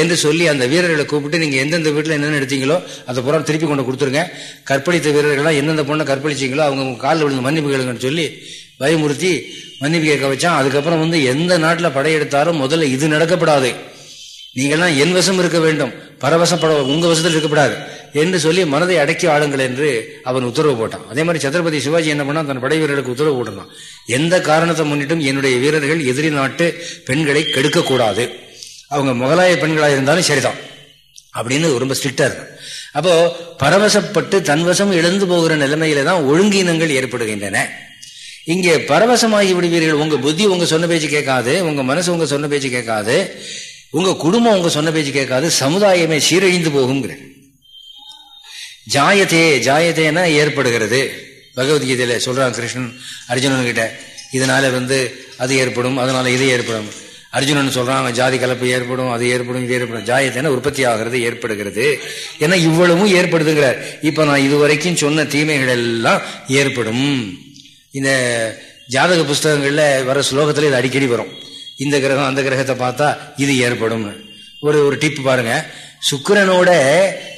என்று சொல்லி அந்த வீரர்களை கூப்பிட்டு நீங்க எந்தெந்த வீட்டில் என்னென்ன எடுத்தீங்களோ அதை புறம் திருப்பி கொண்டு கொடுத்துருங்க. கற்பழித்த வீரர்கள்லாம் எந்தெந்த பொண்ணை கற்பழிச்சிங்களோ அவங்க காலில் விழுந்து மன்னிப்பு கேளுங்கன்னு சொல்லி பயமுறுத்தி மன்னிப்பு கேட்க வச்சான். அதுக்கப்புறம் வந்து எந்த நாட்டில் படையெடுத்தாலும் முதல்ல இது நடக்கப்படாது. நீங்கள்லாம் என் வசம் இருக்க வேண்டும். பரவசப்பட உங்க வசத்தில் இருக்கக்கூடாது என்று சொல்லி மனதை அடக்கி ஆளுங்கள் என்று அவன் உத்தரவு போட்டான். அதே மாதிரி சத்ரபதி சிவாஜி என்ன பண்ணா தன் படை வீரர்களுக்கு உத்தரவு போட்டிருந்தான். எந்த காரணத்தை முன்னிட்டும் என்னுடைய வீரர்கள் எதிரி நாட்டு பெண்களை கெடுக்கக்கூடாது. அவங்க முகலாய பெண்களாக இருந்தாலும் சரிதான். அப்படின்னு ரொம்ப ஸ்ட்ரிக்டாக இருக்கும். அப்போ பரவசப்பட்டு தன்வசம் இழந்து போகிற நிலைமையில தான் ஒழுங்கீனங்கள் ஏற்படுகின்றன. இங்கே பரவசமாகி விடுவீர்கள். உங்க புத்தி உங்க சொன்ன பேச்சு கேட்காது. உங்க மனசு உங்க சொன்ன பேச்சு கேட்காது. உங்க குடும்பம் உங்க சொன்ன பேச்சு கேட்காது. சமுதாயமே சீரழிந்து போகுங்கிற ஜாயத்தே ஜாயத்தேனா ஏற்படுகிறது. பகவத்கீதையில சொல்றான் கிருஷ்ணன் அர்ஜுனன் கிட்ட இதனால வந்து அது ஏற்படும் அதனால இது ஏற்படும். அர்ஜுனன் சொல்றான் ஜாதி கலப்பு ஏற்படும் அது ஏற்படும் இது ஏற்படும். ஜாயத்தேன உற்பத்தி ஆகிறது ஏற்படுகிறது. ஏன்னா இவ்வளவும் ஏற்படுதுங்கிறார். இப்ப நான் இதுவரைக்கும் சொன்ன தீமைகள் எல்லாம் ஏற்படும். இந்த ஜாதக புஸ்தகங்கள்ல வர ஸ்லோகத்துல இது அடிக்கடி வரும். இந்த கிரகம் அந்த கிரகத்தை பார்த்தா இது ஏற்படும். ஒரு ஒரு டிப் பாருங்க. சுக்கரனோட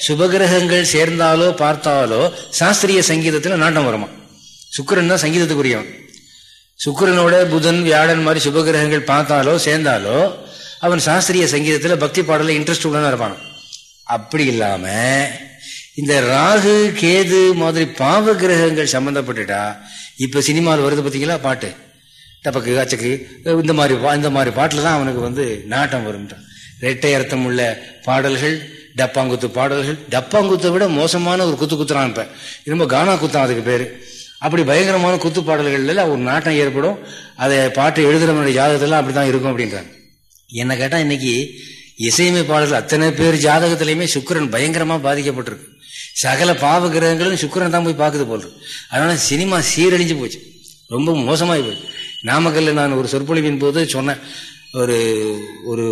சுபகிரகங்கள் சேர்ந்தாலோ பார்த்தாலோ சாஸ்திரிய சங்கீதத்துல நாட்டம் வருமா சுக்கரன் தான் சங்கீதத்துக்குரியவன். சுக்கரனோட புதன் வியாழன் மாதிரி சுபகிரகங்கள் பார்த்தாலோ சேர்ந்தாலோ அவன் சாஸ்திரிய சங்கீதத்தில் பக்தி பாடல இன்ட்ரெஸ்ட் உடனே இருப்பான். அப்படி இல்லாம இந்த ராகு கேது மாதிரி பாவ கிரகங்கள் சம்பந்தப்பட்டுட்டா இப்போ சினிமாவில் வருது பார்த்தீங்களா பாட்டு. டப்பக்கு காச்சக்கு இந்த மாதிரி இந்த மாதிரி பாட்டில் தான் அவனுக்கு வந்து நாட்டம் வரும்ன்றான். ரெட்டை அர்த்தம் உள்ள பாடல்கள் டப்பாங்குத்து பாடல்கள் டப்பாங்குத்தை விட மோசமான ஒரு குத்து குத்துறான் இப்போ. ரொம்ப கானா குத்தான் அதுக்கு பேர். அப்படி பயங்கரமான குத்து பாடல்கள்ல ஒரு நாட்டம் ஏற்படும். அதை பாட்டு எழுதுறவனுடைய ஜாதகத்தெல்லாம் அப்படிதான் இருக்கும் அப்படின்றாங்க. என்ன கேட்டா இன்னைக்கு இசையமைப்பாளர்கள் அத்தனை பேர் ஜாதகத்திலையுமே சுக்கரன் பயங்கரமா பாதிக்கப்பட்டிருக்கு. சகல பாவ கிரகங்களும் சுக்கரன் தான் போய் பார்க்குது போல் அதனால சினிமா சீரழிஞ்சு போச்சு. ரொம்ப மோசமாகி போச்சு. நாமக்கல்ல நான் ஒரு சொற்பொழிவின் போது சொன்னேன் ஒரு ஒரு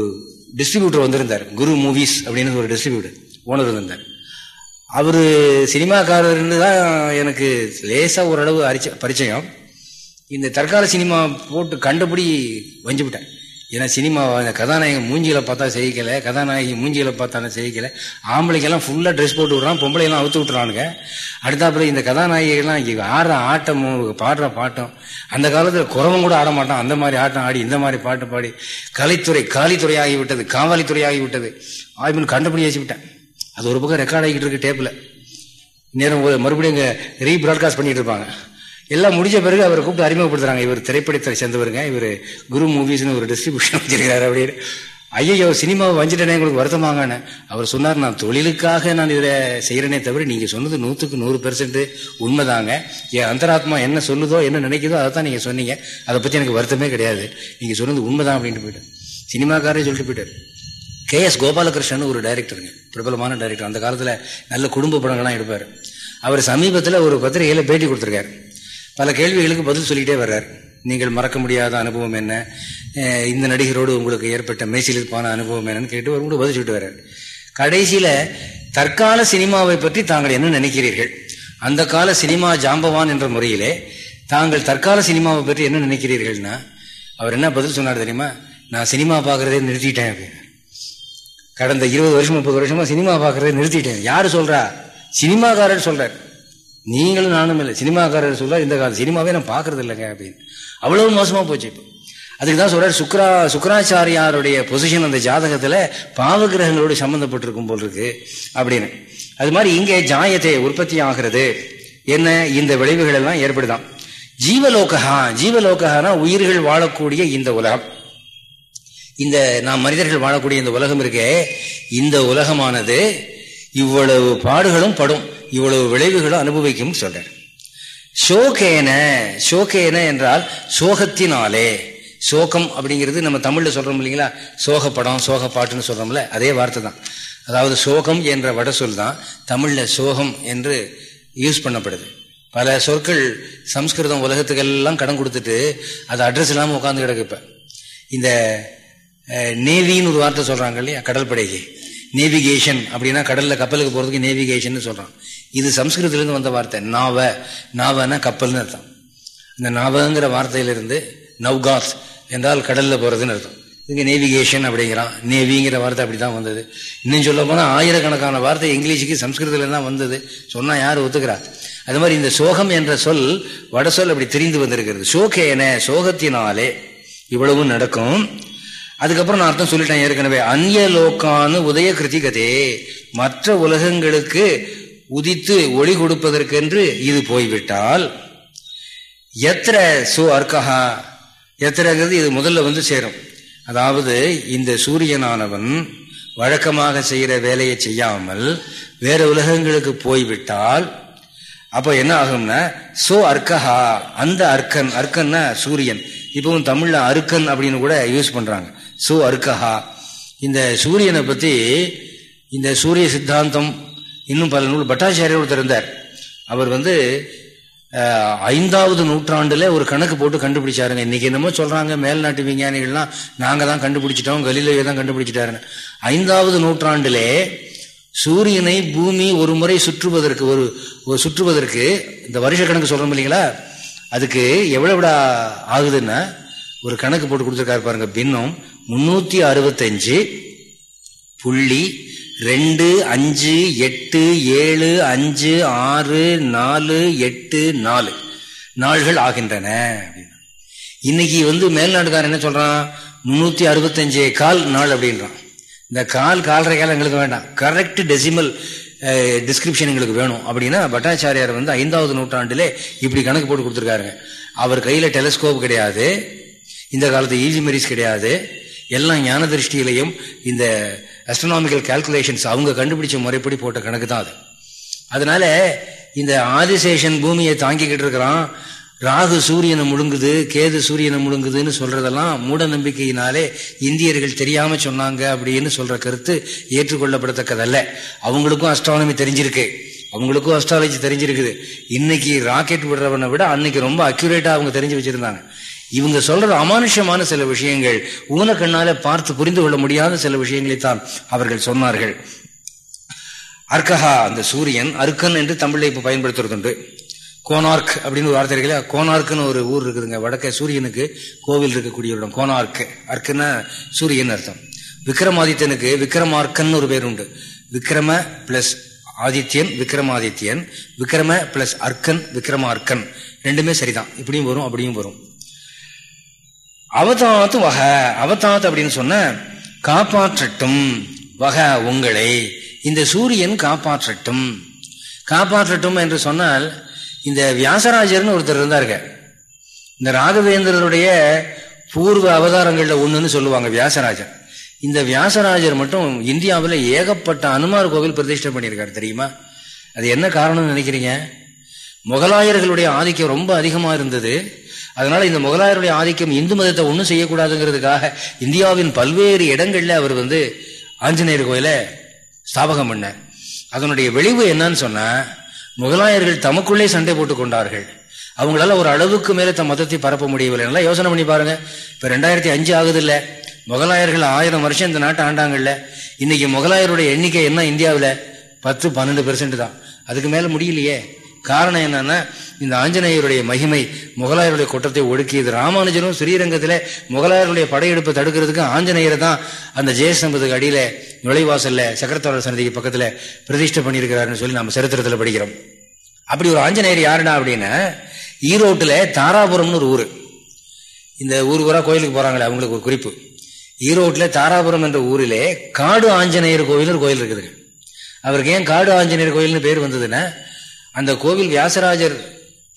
டிஸ்ட்ரிபியூட்டர் வந்திருந்தார். குரு மூவிஸ் அப்படின்னு ஒரு டிஸ்ட்ரிபியூட்டர் ஓனர் இருந்தார் அவர் சினிமாக்காரர்னு தான் எனக்கு லேசாக ஓரளவு அரிச்ச பரிச்சயம். இந்த தற்கால சினிமா போட்டு கண்டபடி வஞ்சு விட்டேன் ஏன்னா சினிமா அந்த கதாநாயகன் மூஞ்சியில பார்த்தா செய்யிக்கலை கதாநாயகி மூஞ்சியில பார்த்தாலும் செய்யிக்கலை ஆம்பளைக்கெல்லாம் ஃபுல்லாக ட்ரெஸ் போட்டு விட்றான் பொம்பளை எல்லாம் அவுத்து விட்டுறானுங்க. அடுத்தாப்புல இந்த கதாநாயகிகள்லாம் ஆடுற ஆட்டமும் பாடுற பாட்டம் அந்த காலத்தில் குறவம் கூட ஆட மாட்டான். அந்த மாதிரி ஆட்டம் ஆடி இந்த மாதிரி பாட்டு பாடி கலைத்துறை காலித்துறை ஆகிவிட்டது காவலித்துறை ஆகிவிட்டது ஆய்வுன்னு கண்டுபிடி வச்சுவிட்டேன் அது ஒரு பக்கம் ரெக்கார்ட் ஆகிட்டு இருக்கு டேப்பில் நேரம் மறுபடியும் இங்க ரீபிராட்காஸ்ட் பண்ணிட்டு இருப்பாங்க. எல்லாம் முடிஞ்ச பிறகு அவரை கூப்பிட்டு அறிமுகப்படுத்துறாங்க. இவர் திரைப்படத்தை சேர்ந்தவருங்க. இவர் குரு மூவிஸ்னு ஒரு டிஸ்ட்ரிபியூஷன் (laughs) வச்சிருக்காரு அப்படின்னு. ஐயோ சினிமாவை வஞ்சிட்டனே உங்களுக்கு வருத்தமாங்கன்னு. அவர் சொன்னார் நான் தொழிலுக்காக நான் இதை செய்கிறேனே தவிர நீங்கள் சொன்னது நூற்றுக்கு நூறு பெர்சன்ட் உண்மைதாங்க. என் அந்தராத்மா என்ன சொல்லுதோ என்ன நினைக்குதோ அதை தான் நீங்கள் சொன்னீங்க. அதை பற்றி எனக்கு வருத்தமே கிடையாது. நீங்கள் சொன்னது உண்மைதான் அப்படின்ட்டு போயிட்டார். சினிமாக்காரே சொல்லிட்டு போயிட்டார். கே எஸ் கோபாலகிருஷ்ணன் ஒரு டைரக்டருங்க. பிரபலமான டைரக்டர். அந்த காலத்தில் நல்ல குடும்ப படங்கள்லாம் எடுப்பார். அவர் சமீபத்தில் ஒரு பத்திரிகையில் பேட்டி கொடுத்துருக்காரு. பல கேள்விகளுக்கு பதில் சொல்லிகிட்டே வர்றார். நீங்கள் மறக்க முடியாத அனுபவம் என்ன? இந்த நடிகரோடு உங்களுக்கு ஏற்பட்ட மெய்சிலிருப்பான அனுபவம் என்னன்னு கேட்டு அவர் கூட பதில் சொல்லிட்டு வர்றார். கடைசியில் தற்கால சினிமாவை பற்றி தாங்கள் என்ன நினைக்கிறீர்கள்? அந்த கால சினிமா ஜாம்பவான் என்ற முறையிலே தாங்கள் தற்கால சினிமாவை பற்றி என்ன நினைக்கிறீர்கள்னா அவர் என்ன பதில் சொன்னார் தெரியுமா? நான் சினிமா பார்க்குறதே நிறுத்திட்டேன் அப்படின்னு. கடந்த இருபது வருஷம் முப்பது வருஷமா சினிமா பார்க்கறத நிறுத்திட்டேன். யாரு சொல்றா? சினிமாக்காரர் சொல்றார். நீங்களும் நானும் இல்லை. சினிமாக்காரர் சொல்ல இந்த காலம் சினிமாவே நான் பார்க்கறது இல்லைங்க அப்படின்னு. அவ்வளவு மோசமா போச்சு இப்போ. அதுக்கு தான் சொல்றாரு சுக்ரா சுக்கராச்சாரியாருடைய பொசிஷன் அந்த ஜாதகத்துல பாவகிரகங்களோடு சம்பந்தப்பட்டிருக்கும் போல் இருக்கு அப்படின்னு. அது மாதிரி இங்கே ஜாயத்தை உற்பத்தி ஆகிறது என்ன? இந்த விளைவுகள் எல்லாம் ஏற்படுதான். ஜீவலோகா ஜீவலோகனா உயிர்கள் வாழக்கூடிய இந்த உலகம். இந்த நாம் மனிதர்கள் வாழக்கூடிய இந்த உலகம் இருக்கே இந்த உலகமானது இவ்வளவு பாடுகளும் படும் இவ்வளவு விளைவுகளும் அனுபவிக்கும் சொல்றேன் சோகேன சோகேன என்றால் சோகத்தினாலே சோகம் அப்படிங்கிறது நம்ம தமிழ்ல சொல்றோம் இல்லைங்களா? சோகப்படம் சோக பாட்டுன்னு சொல்றோம்ல அதே வார்த்தை தான். அதாவது சோகம் என்ற வட சொல் தான் தமிழ்ல சோகம் என்று யூஸ் பண்ணப்படுது. பல சொற்கள் சம்ஸ்கிருதம் உலகத்துக்கெல்லாம் கடன் கொடுத்துட்டு அது அட்ரஸ் இல்லாமல் உட்காந்து கிடக்குப்ப இந்த நேவின்னு ஒரு வார்த்தை சொல்கிறாங்க இல்லையா? கடற்படைக்கு நேவிகேஷன் அப்படின்னா கடலில் கப்பலுக்கு போகிறதுக்கு நேவிகேஷன் சொல்கிறான் இது சம்ஸ்கிருதத்திலிருந்து வந்த வார்த்தை. நாவ. நாவனா கப்பல்னு அர்த்தம். இந்த நாவங்கிற வார்த்தையிலிருந்து நவ்காத் என்றால் கடலில் போகிறதுன்னு அர்த்தம். இங்க நேவிகேஷன் அப்படிங்கிறான். நேவிங்கிற வார்த்தை அப்படிதான் வந்தது. இன்னும் சொல்ல போனால் ஆயிரக்கணக்கான வார்த்தை இங்கிலீஷுக்கு சம்ஸ்கிருதத்துல தான் வந்தது. சொன்னால் யார் ஒத்துக்கிறா? அது மாதிரி இந்த சோகம் என்ற சொல் வட சொல் அப்படி தெரிந்து வந்திருக்கிறது. சோகேன சோகத்தினாலே இவ்வளவும் நடக்கும். அதுக்கப்புறம் நான் அர்த்தம் சொல்லிட்டேன் ஏற்கனவே. அந்நிய லோக்கானு உதய கிருத்திகதே மற்ற உலகங்களுக்கு உதித்து ஒளி கொடுப்பதற்கென்று இது போய்விட்டால் எத்திர சோ அர்க்கஹா எத்திரங்கிறது இது முதல்ல வந்து சேரும். அதாவது இந்த சூரியனானவன் வழக்கமாக செய்கிற வேலையை செய்யாமல் வேற உலகங்களுக்கு போய்விட்டால் அப்போ என்ன ஆகும்னா சோ அர்க்கஹா அந்த அர்க்கன் அர்க்கன்னா சூரியன். இப்பவும் தமிழ்ல அருக்கன் அப்படின்னு கூட யூஸ் பண்றாங்க. சு அர்க்கஹா. இந்த சூரியனை பற்றி இந்த சூரிய சித்தாந்தம் இன்னும் பல நூல் பட்டாச்சாரியர் ஒருத்தர் இருந்தார். அவர் வந்து ஐந்தாவது நூற்றாண்டில் ஒரு கணக்கு போட்டு கண்டுபிடிச்சாருங்க. இன்னைக்கு என்னமோ சொல்கிறாங்க மேல்நாட்டு விஞ்ஞானிகள்லாம் நாங்கள் தான் கண்டுபிடிச்சிட்டோம் கலிலேயே தான் கண்டுபிடிச்சிட்டாருன்னு. ஐந்தாவது நூற்றாண்டிலே சூரியனை பூமி ஒரு முறை சுற்றுவதற்கு ஒரு சுற்றுவதற்கு இந்த வருஷ கணக்கு சொல்கிறோம் இல்லைங்களா? அதுக்கு எவ்வளோ ஆகுதுன்னா ஒரு கணக்கு போட்டு கொடுத்துருக்காரு பாருங்க பின்னம் முன்னூத்தி அறுபத்தஞ்சு புள்ளி ரெண்டு அஞ்சு எட்டு ஏழு அஞ்சு ஆறு நாலு எட்டு நாலு நாள்கள் ஆகின்றன. இன்னைக்கு வந்து மேல்நாட்டுக்காரன் என்ன சொல்றான்? முன்னூத்தி அறுபத்தஞ்சு கால் நாள் அப்படின்றான். இந்த கால் காலரை காலம் எங்களுக்கு வேண்டாம். கரெக்ட் டெசிமல் டிஸ்கிரிப்ஷன் எங்களுக்கு வேணும். அப்படின்னா பட்டாச்சாரியார் வந்து ஐந்தாவது நூற்றாண்டிலே இப்படி கணக்கு போட்டு கொடுத்துருக்காருங்க. அவர் கையில டெலிஸ்கோப் கிடையாது. இந்த காலத்து ஈஜி மெரிஸ் கிடையாது. எல்லாம் ஞான திருஷ்டியிலையும் இந்த அஸ்ட்ரனாமிக்கல் கால்குலேஷன்ஸ் அவங்க கண்டுபிடிச்ச முறைப்படி போட்ட கணக்கு தான் அது. அதனால இந்த ஆதிசேஷன் பூமியை தாங்கிக்கிட்டு இருக்கிறான் ராகு சூரியனை முழுங்குது கேது சூரியனை முழுங்குதுன்னு சொல்றதெல்லாம் மூட நம்பிக்கையினாலே இந்தியர்கள் தெரியாம சொன்னாங்க அப்படின்னு சொல்ற கருத்து ஏற்றுக்கொள்ளப்படத்தக்கதல்ல. அவங்களுக்கும் அஸ்ட்ரானமி தெரிஞ்சிருக்கு. அவங்களுக்கும் அஸ்ட்ராலஜி தெரிஞ்சிருக்குது. இன்னைக்கு ராக்கெட் விடுறவனை விட அன்னைக்கு ரொம்ப அக்யூரேட்டா அவங்க தெரிஞ்சு வச்சிருந்தாங்க. இவங்க சொல்றது அமானுஷமான சில விஷயங்கள் ஊன கண்ணால பார்த்து புரிந்து கொள்ள முடியாத சில விஷயங்களை தான் அவர்கள் சொன்னார்கள். அர்க்கஹா அந்த சூரியன் அர்க்கன் என்று தமிழை இப்ப பயன்படுத்துறதுண்டு கோனார்க் அப்படின்னு ஒரு வார்த்தை இருக்குல்ல கோனார்க்குன்னு ஒரு ஊர் இருக்குதுங்க. வடக்க சூரியனுக்கு கோவில் இருக்கக்கூடிய இடம் கோனார்க் அர்க்குன்னா சூரியன் அர்த்தம். விக்ரமாதித்யனுக்கு விக்ரமார்க்கன் ஒரு பேர் உண்டு. Vikrama plus Adityan Vikramadityan Vikrama plus Arkan Vikramarkan. ரெண்டுமே சரிதான். இப்படியும் வரும் அப்படியும் வரும். அவதாத்து வக அவதாத் அப்படின்னு சொன்ன காப்பாற்றட்டும் வக உங்களை. இந்த சூரியன் காப்பாற்றட்டும். காப்பாற்றட்டும் என்று சொன்னால் இந்த வியாசராஜர்னு ஒருத்தர் இருந்தாருங்க. இந்த ராகவேந்திரனுடைய பூர்வ அவதாரங்களில் ஒன்றுன்னு சொல்லுவாங்க வியாசராஜர். இந்த வியாசராஜர் மட்டும் இந்தியாவில் ஏகப்பட்ட அனுமார் கோவில் பிரதிஷ்டை பண்ணியிருக்காரு தெரியுமா? அது என்ன காரணம்னு நினைக்கிறீங்க? முகலாயர்களுடைய ஆதிக்கம் ரொம்ப அதிகமாக இருந்தது. அதனால இந்த முகலாயருடைய ஆதிக்கம் இந்து மதத்தை ஒன்றும் செய்யக்கூடாதுங்கிறதுக்காக இந்தியாவின் பல்வேறு இடங்கள்ல அவர் வந்து ஆஞ்சநேயர் கோயில ஸ்தாபகம் பண்ண அதனுடைய விளைவு என்னன்னு சொன்னா முகலாயர்கள் தமக்குள்ளே சண்டை போட்டு கொண்டார்கள். அவங்களால ஒரு அளவுக்கு மேல தம் மதத்தை பரப்ப முடியவில்லை. நல்லா யோசனை பண்ணி பாருங்க. இப்ப ரெண்டாயிரத்தி அஞ்சு ஆகுது இல்ல முகலாயர்கள் ஆயிரம் வருஷம் இந்த நாட்டை ஆண்டாங்கல்ல. இன்னைக்கு முகலாயருடைய எண்ணிக்கை என்ன இந்தியாவில்? பத்து பன்னெண்டு பெர்சென்ட் தான். அதுக்கு மேல முடியலையே. காரணம் என்னன்னா இந்த ஆஞ்சநேயருடைய மகிமை முகலாயருடைய குற்றத்தை ஒடுக்கியது ராமானுஜனும் ஸ்ரீரங்கத்தில் முகலாயருடைய படையெடுப்பை தடுக்கிறதுக்கு ஆஞ்சநேயரை தான் அந்த ஜெயசம்பதுக்கு அடியில் நுழைவாசலில் சக்கரத்தோழர் சன்னதிக்கு பக்கத்தில் பிரதிஷ்டை பண்ணியிருக்கிறாருன்னு சொல்லி நம்ம சரித்திரத்தில் படிக்கிறோம். அப்படி ஒரு ஆஞ்சநேயர் யாருடா அப்படின்னா ஈரோட்டில் தாராபுரம்னு ஒரு ஊர். இந்த ஊர் ஊரா கோயிலுக்கு போகிறாங்களே அவங்களுக்கு ஒரு குறிப்பு. ஈரோட்டில் தாராபுரம் என்ற ஊரிலே காடு ஆஞ்சநேயர் கோவில் ஒரு கோயில் இருக்குது. அவருக்கு ஏன் காடு ஆஞ்சநேயர் கோயில்னு பேர் வந்ததுன்னா அந்த கோவில் வியாசராஜர்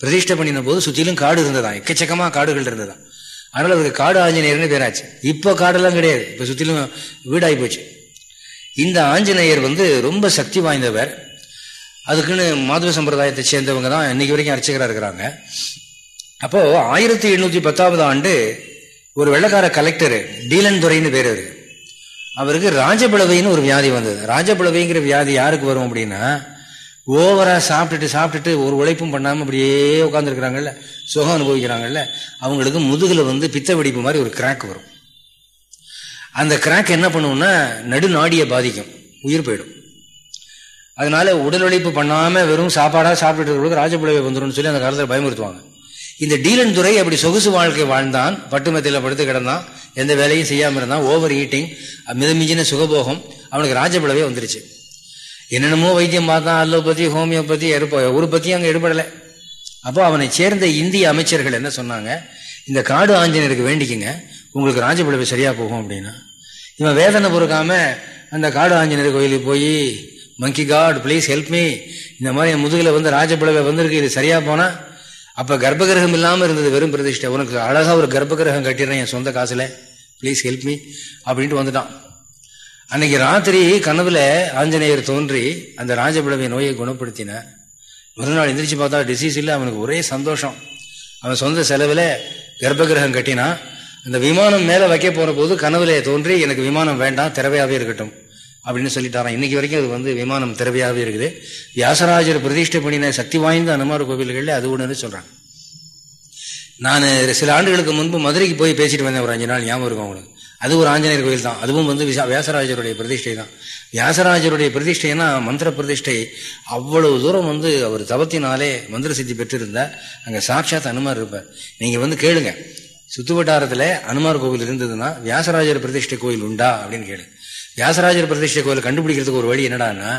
பிரதிஷ்டை பண்ணின போது சுற்றிலும் காடு இருந்ததா எக்கச்சக்கமா காடுகள் இருந்ததா அதனால அதுக்கு காடு ஆஞ்சநேயர்னு பேராச்சு. இப்போ காடெல்லாம் கிடையாது. இப்போ சுற்றிலும் வீடாகி போச்சு. இந்த ஆஞ்சநேயர் வந்து ரொம்ப சக்தி வாய்ந்தவர். அதுக்குன்னு மாதவ சம்பிரதாயத்தை சேர்ந்தவங்க தான் இன்னைக்கு வரைக்கும் அர்ச்சகராக இருக்கிறாங்க. அப்போ ஆயிரத்தி எண்ணூற்றி பத்தாவது ஆண்டு ஒரு வெள்ளக்கார கலெக்டர் டீலன் துறைன்னு பேர் அவருக்கு ராஜபிளவைன்னு ஒரு வியாதி வந்தது. ராஜபிளவைங்கிற வியாதி யாருக்கு வரும் அப்படின்னா ஓவராக சாப்பிட்டுட்டு சாப்பிட்டுட்டு ஒரு உழைப்பும் பண்ணாமல் அப்படியே உட்காந்துருக்குறாங்கல்ல சுகம் அனுபவிக்கிறாங்கல்ல அவங்களுக்கு முதுகில் வந்து பித்த வெடிப்பு மாதிரி ஒரு கிராக் வரும். அந்த கிராக் என்ன பண்ணுவோம்னா நடுநாடியை பாதிக்கும் உயிர் போயிடும். அதனால உடல் உழைப்பு பண்ணாமல் வெறும் சாப்பாடாக சாப்பிட்டுட்டு இருக்கிறவங்களுக்கு ராஜபிளவை வந்துடும் சொல்லி அந்த காலத்தில் பயமுறுத்துவாங்க. இந்த டீலன் துறை அப்படி சொகுசு வாழ்க்கை வாழ்ந்தான் பட்டுமத்தியில் படுத்து கிடந்தான் எந்த வேலையும் செய்யாமல் இருந்தான் ஓவர் ஈட்டிங் மிதமிஞ்சின சுகபோகம் அவனுக்கு ராஜபுலவே வந்துருச்சு. என்னென்னமோ வைத்தியம் பார்த்தான் அலோபதி ஹோமியோபதி எடுப்ப ஒரு பத்தியும் அங்கே எடுபடலை. அப்போ அவனை சேர்ந்த இந்திய அமைச்சர்கள் என்ன சொன்னாங்க? இந்த காடு ஆஞ்சநேயருக்கு வேண்டிக்குங்க. உங்களுக்கு ராஜபிளவை சரியா போகும் அப்படின்னா. இவன் வேதனை பொறுக்காம அந்த காடு ஆஞ்சநேயர் கோயிலுக்கு போய் monkey god please help me இந்த மாதிரி என் முதுகில் வந்து ராஜபிழவை வந்திருக்கு இது சரியா போனா? அப்போ கர்ப்பகிரகம் இல்லாமல் இருந்தது வெறும் பிரதிஷ்டை. உனக்கு அழகாக ஒரு கர்ப்பகிரகம் கட்டிடுறேன் என் சொந்த காசில். ப்ளீஸ் ஹெல்ப் மீ அப்படின்ட்டு வந்துட்டான். அன்னைக்கு ராத்திரி கனவுல ஆஞ்சநேயர் தோன்றி அந்த ராஜபிளவை நோயை குணப்படுத்தினார் மறுநாள் எந்திரிச்சு பார்த்தா டிசீஸ் இல்லை அவனுக்கு ஒரே சந்தோஷம். அவன் சொந்த செலவில் கர்ப்பகிரகம் கட்டினா அந்த விமானம் மேலே வைக்க போகிற போது கனவுல தோன்றி எனக்கு விமானம் வேண்டாம் திறவையாகவே இருக்கட்டும் அப்படின்னு சொல்லிட்டாரான் இன்னைக்கு வரைக்கும் அது வந்து விமானம் திறவையாகவே இருக்குது. வியாசராஜர் பிரதிஷ்டை பண்ணின சக்தி வாய்ந்த அனுமார் கோவில்களில் அது ஒன்று சொல்கிறான் நான் சில ஆண்டுகளுக்கு முன்பு மதுரைக்கு போய் பேசிட்டு வந்தேன் ஒரு அஞ்சு நாள் ஞாபகம் இருக்கும் அவங்களுக்கு. அது ஒரு ஆஞ்சநேயர் கோயில் தான். அதுவும் வந்து வியாசராஜருடைய பிரதிஷ்டை தான். வியாசராஜருடைய பிரதிஷ்டைனா மந்திர பிரதிஷ்டை. அவ்வளவு தூரம் வந்து அவர் தவத்தினாலே மந்திர சித்தி பெற்றிருந்தா அங்கே சாட்சாத் அனுமார் இருப்பார். நீங்கள் வந்து கேளுங்க. சுத்து வட்டாரத்தில் அனுமார் கோவில் இருந்ததுன்னா வியாசராஜர் பிரதிஷ்டை கோயில் உண்டா அப்படின்னு கேளு. வியாசராஜர் பிரதிஷ்டை கோயில் கண்டுபிடிக்கிறதுக்கு ஒரு வழி என்னடான்னா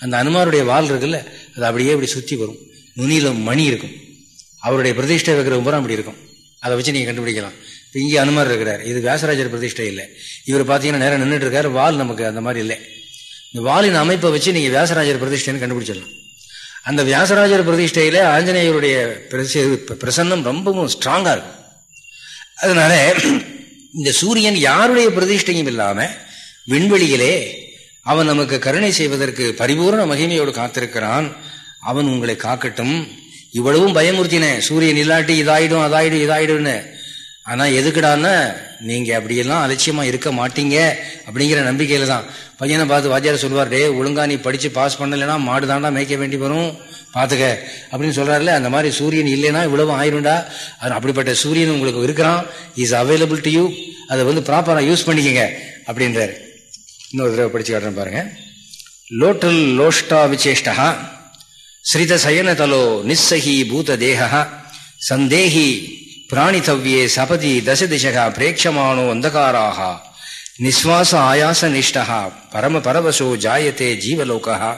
அந்த அனுமாருடைய வால் இருக்குல்ல அது அப்படியே இப்படி சுற்றி வரும். நுனியில மணி இருக்கும். அவருடைய பிரதிஷ்டை வைக்கிற உபரம் அப்படி இருக்கும். அதை வச்சு நீங்கள் கண்டுபிடிக்கலாம். இங்கே அனுமார் இருக்கிறார். இது வியாசராஜர் பிரதிஷ்டை இல்லை. இவர் பார்த்தீங்கன்னா நேரம் நின்றுட்டு இருக்காரு வால் நமக்கு அந்த மாதிரி இல்லை. இந்த வாலின் அமைப்பை வச்சு நீங்கள் வியாசராஜர் பிரதிஷ்டைன்னு கண்டுபிடிச்சிடலாம். அந்த வியாசராஜர் பிரதிஷ்டையில் ஆஞ்சநேயருடைய பிரசன்னம் ரொம்பவும் ஸ்ட்ராங்காக இருக்கும். அதனால இந்த சூரியன் யாருடைய பிரதிஷ்டையும் இல்லாமல் விண்வெளியிலே அவன் நமக்கு கருணை செய்வதற்கு பரிபூர்ண மகிமையோடு காத்திருக்கிறான். அவன் உங்களை காக்கட்டும். இவ்வளவும் பயமுறுத்தின சூரியன் இல்லாட்டி இதாயிடும் அதாயிடும் இதாயிடும்னு ஆனா எதுக்குடான்னா நீங்க அப்படியெல்லாம் அலட்சியமா இருக்க மாட்டீங்க அப்படிங்கிற நம்பிக்கையில தான். பையனை பார்த்து வாத்தியார் சொல்லுவார் டே ஒழுங்கா நீ படிச்சு பாஸ் பண்ணலைன்னா மாடு தாண்டா மேய்க்க வேண்டி வரும். பாத்துக்க. அப்படின்னு சொல்றாருல அந்த மாதிரி சூரியன் இல்லைன்னா இவ்வளவு ஆயிரும்டா. அப்படிப்பட்ட சூரியன் உங்களுக்கு இருக்கிறான். இஸ் அவைலபிள் டு யூ அதை வந்து ப்ராப்பரா யூஸ் பண்ணிக்கங்க அப்படின்றாரு. இன்னொரு தடவை படிச்சு காட்டுறேன் பாருங்க. லோட்டல் லோஷ்டா விசேஷ்டா ஸ்ரித சயனதலோ நிஸ்ஸகி பூத தேகா சந்தேகி பிராணித்தவ்யே சபதி தச திசகா பிரேட்சமானோ அந்தகாராக நிஸ்வாச ஆயாச நிஷ்டா பரம பரவசோ ஜாயத்தே ஜீவலோகா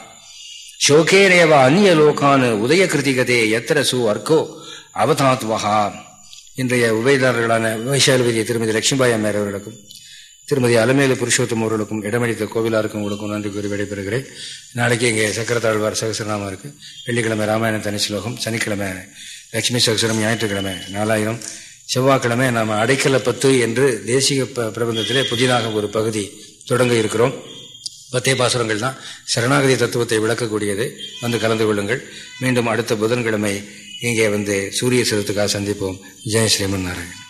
சோகேரேவ அந்நிய லோகான் உதய கிருதிகதே எத்திர சு அர்க்கோ அவதாத்வகா இன்றைய உபயதாரர்களான வைசாலுபதி திருமதி லட்சுமிபாய் அம்மையார் அவர்களுக்கும் திருமதி அலமேலு புருஷோத்தம் அவர்களுக்கும் இடமளித்த கோவிலாருக்கும் உங்களுக்கும் நன்றி கூறி விடைபெறுகிறேன். நாளைக்கு இங்கே சக்கரத்தாழ்வார் சகசரநாமம் இருக்கு. வெள்ளிக்கிழமை ராமாயண தனி ஸ்லோகம் சனிக்கிழமை லட்சுமி சகசரம் ஞாயிற்றுக்கிழமை நாலாயிரம். செவ்வாய்க்கிழமை நாம் அடைக்கல பத்து என்று தேசிய பிரபந்தத்திலே புதிதாக ஒரு பகுதி தொடங்க இருக்கிறோம். பத்தே பாசுரங்கள் தான். சரணாகதி தத்துவத்தை விளக்கக்கூடியது. வந்து கலந்து கொள்ளுங்கள். மீண்டும் அடுத்த புதன்கிழமை இங்கே வந்து சூரிய சிரத்துக்காக சந்திப்போம். ஜெய் ஸ்ரீமன் நாராயணன்.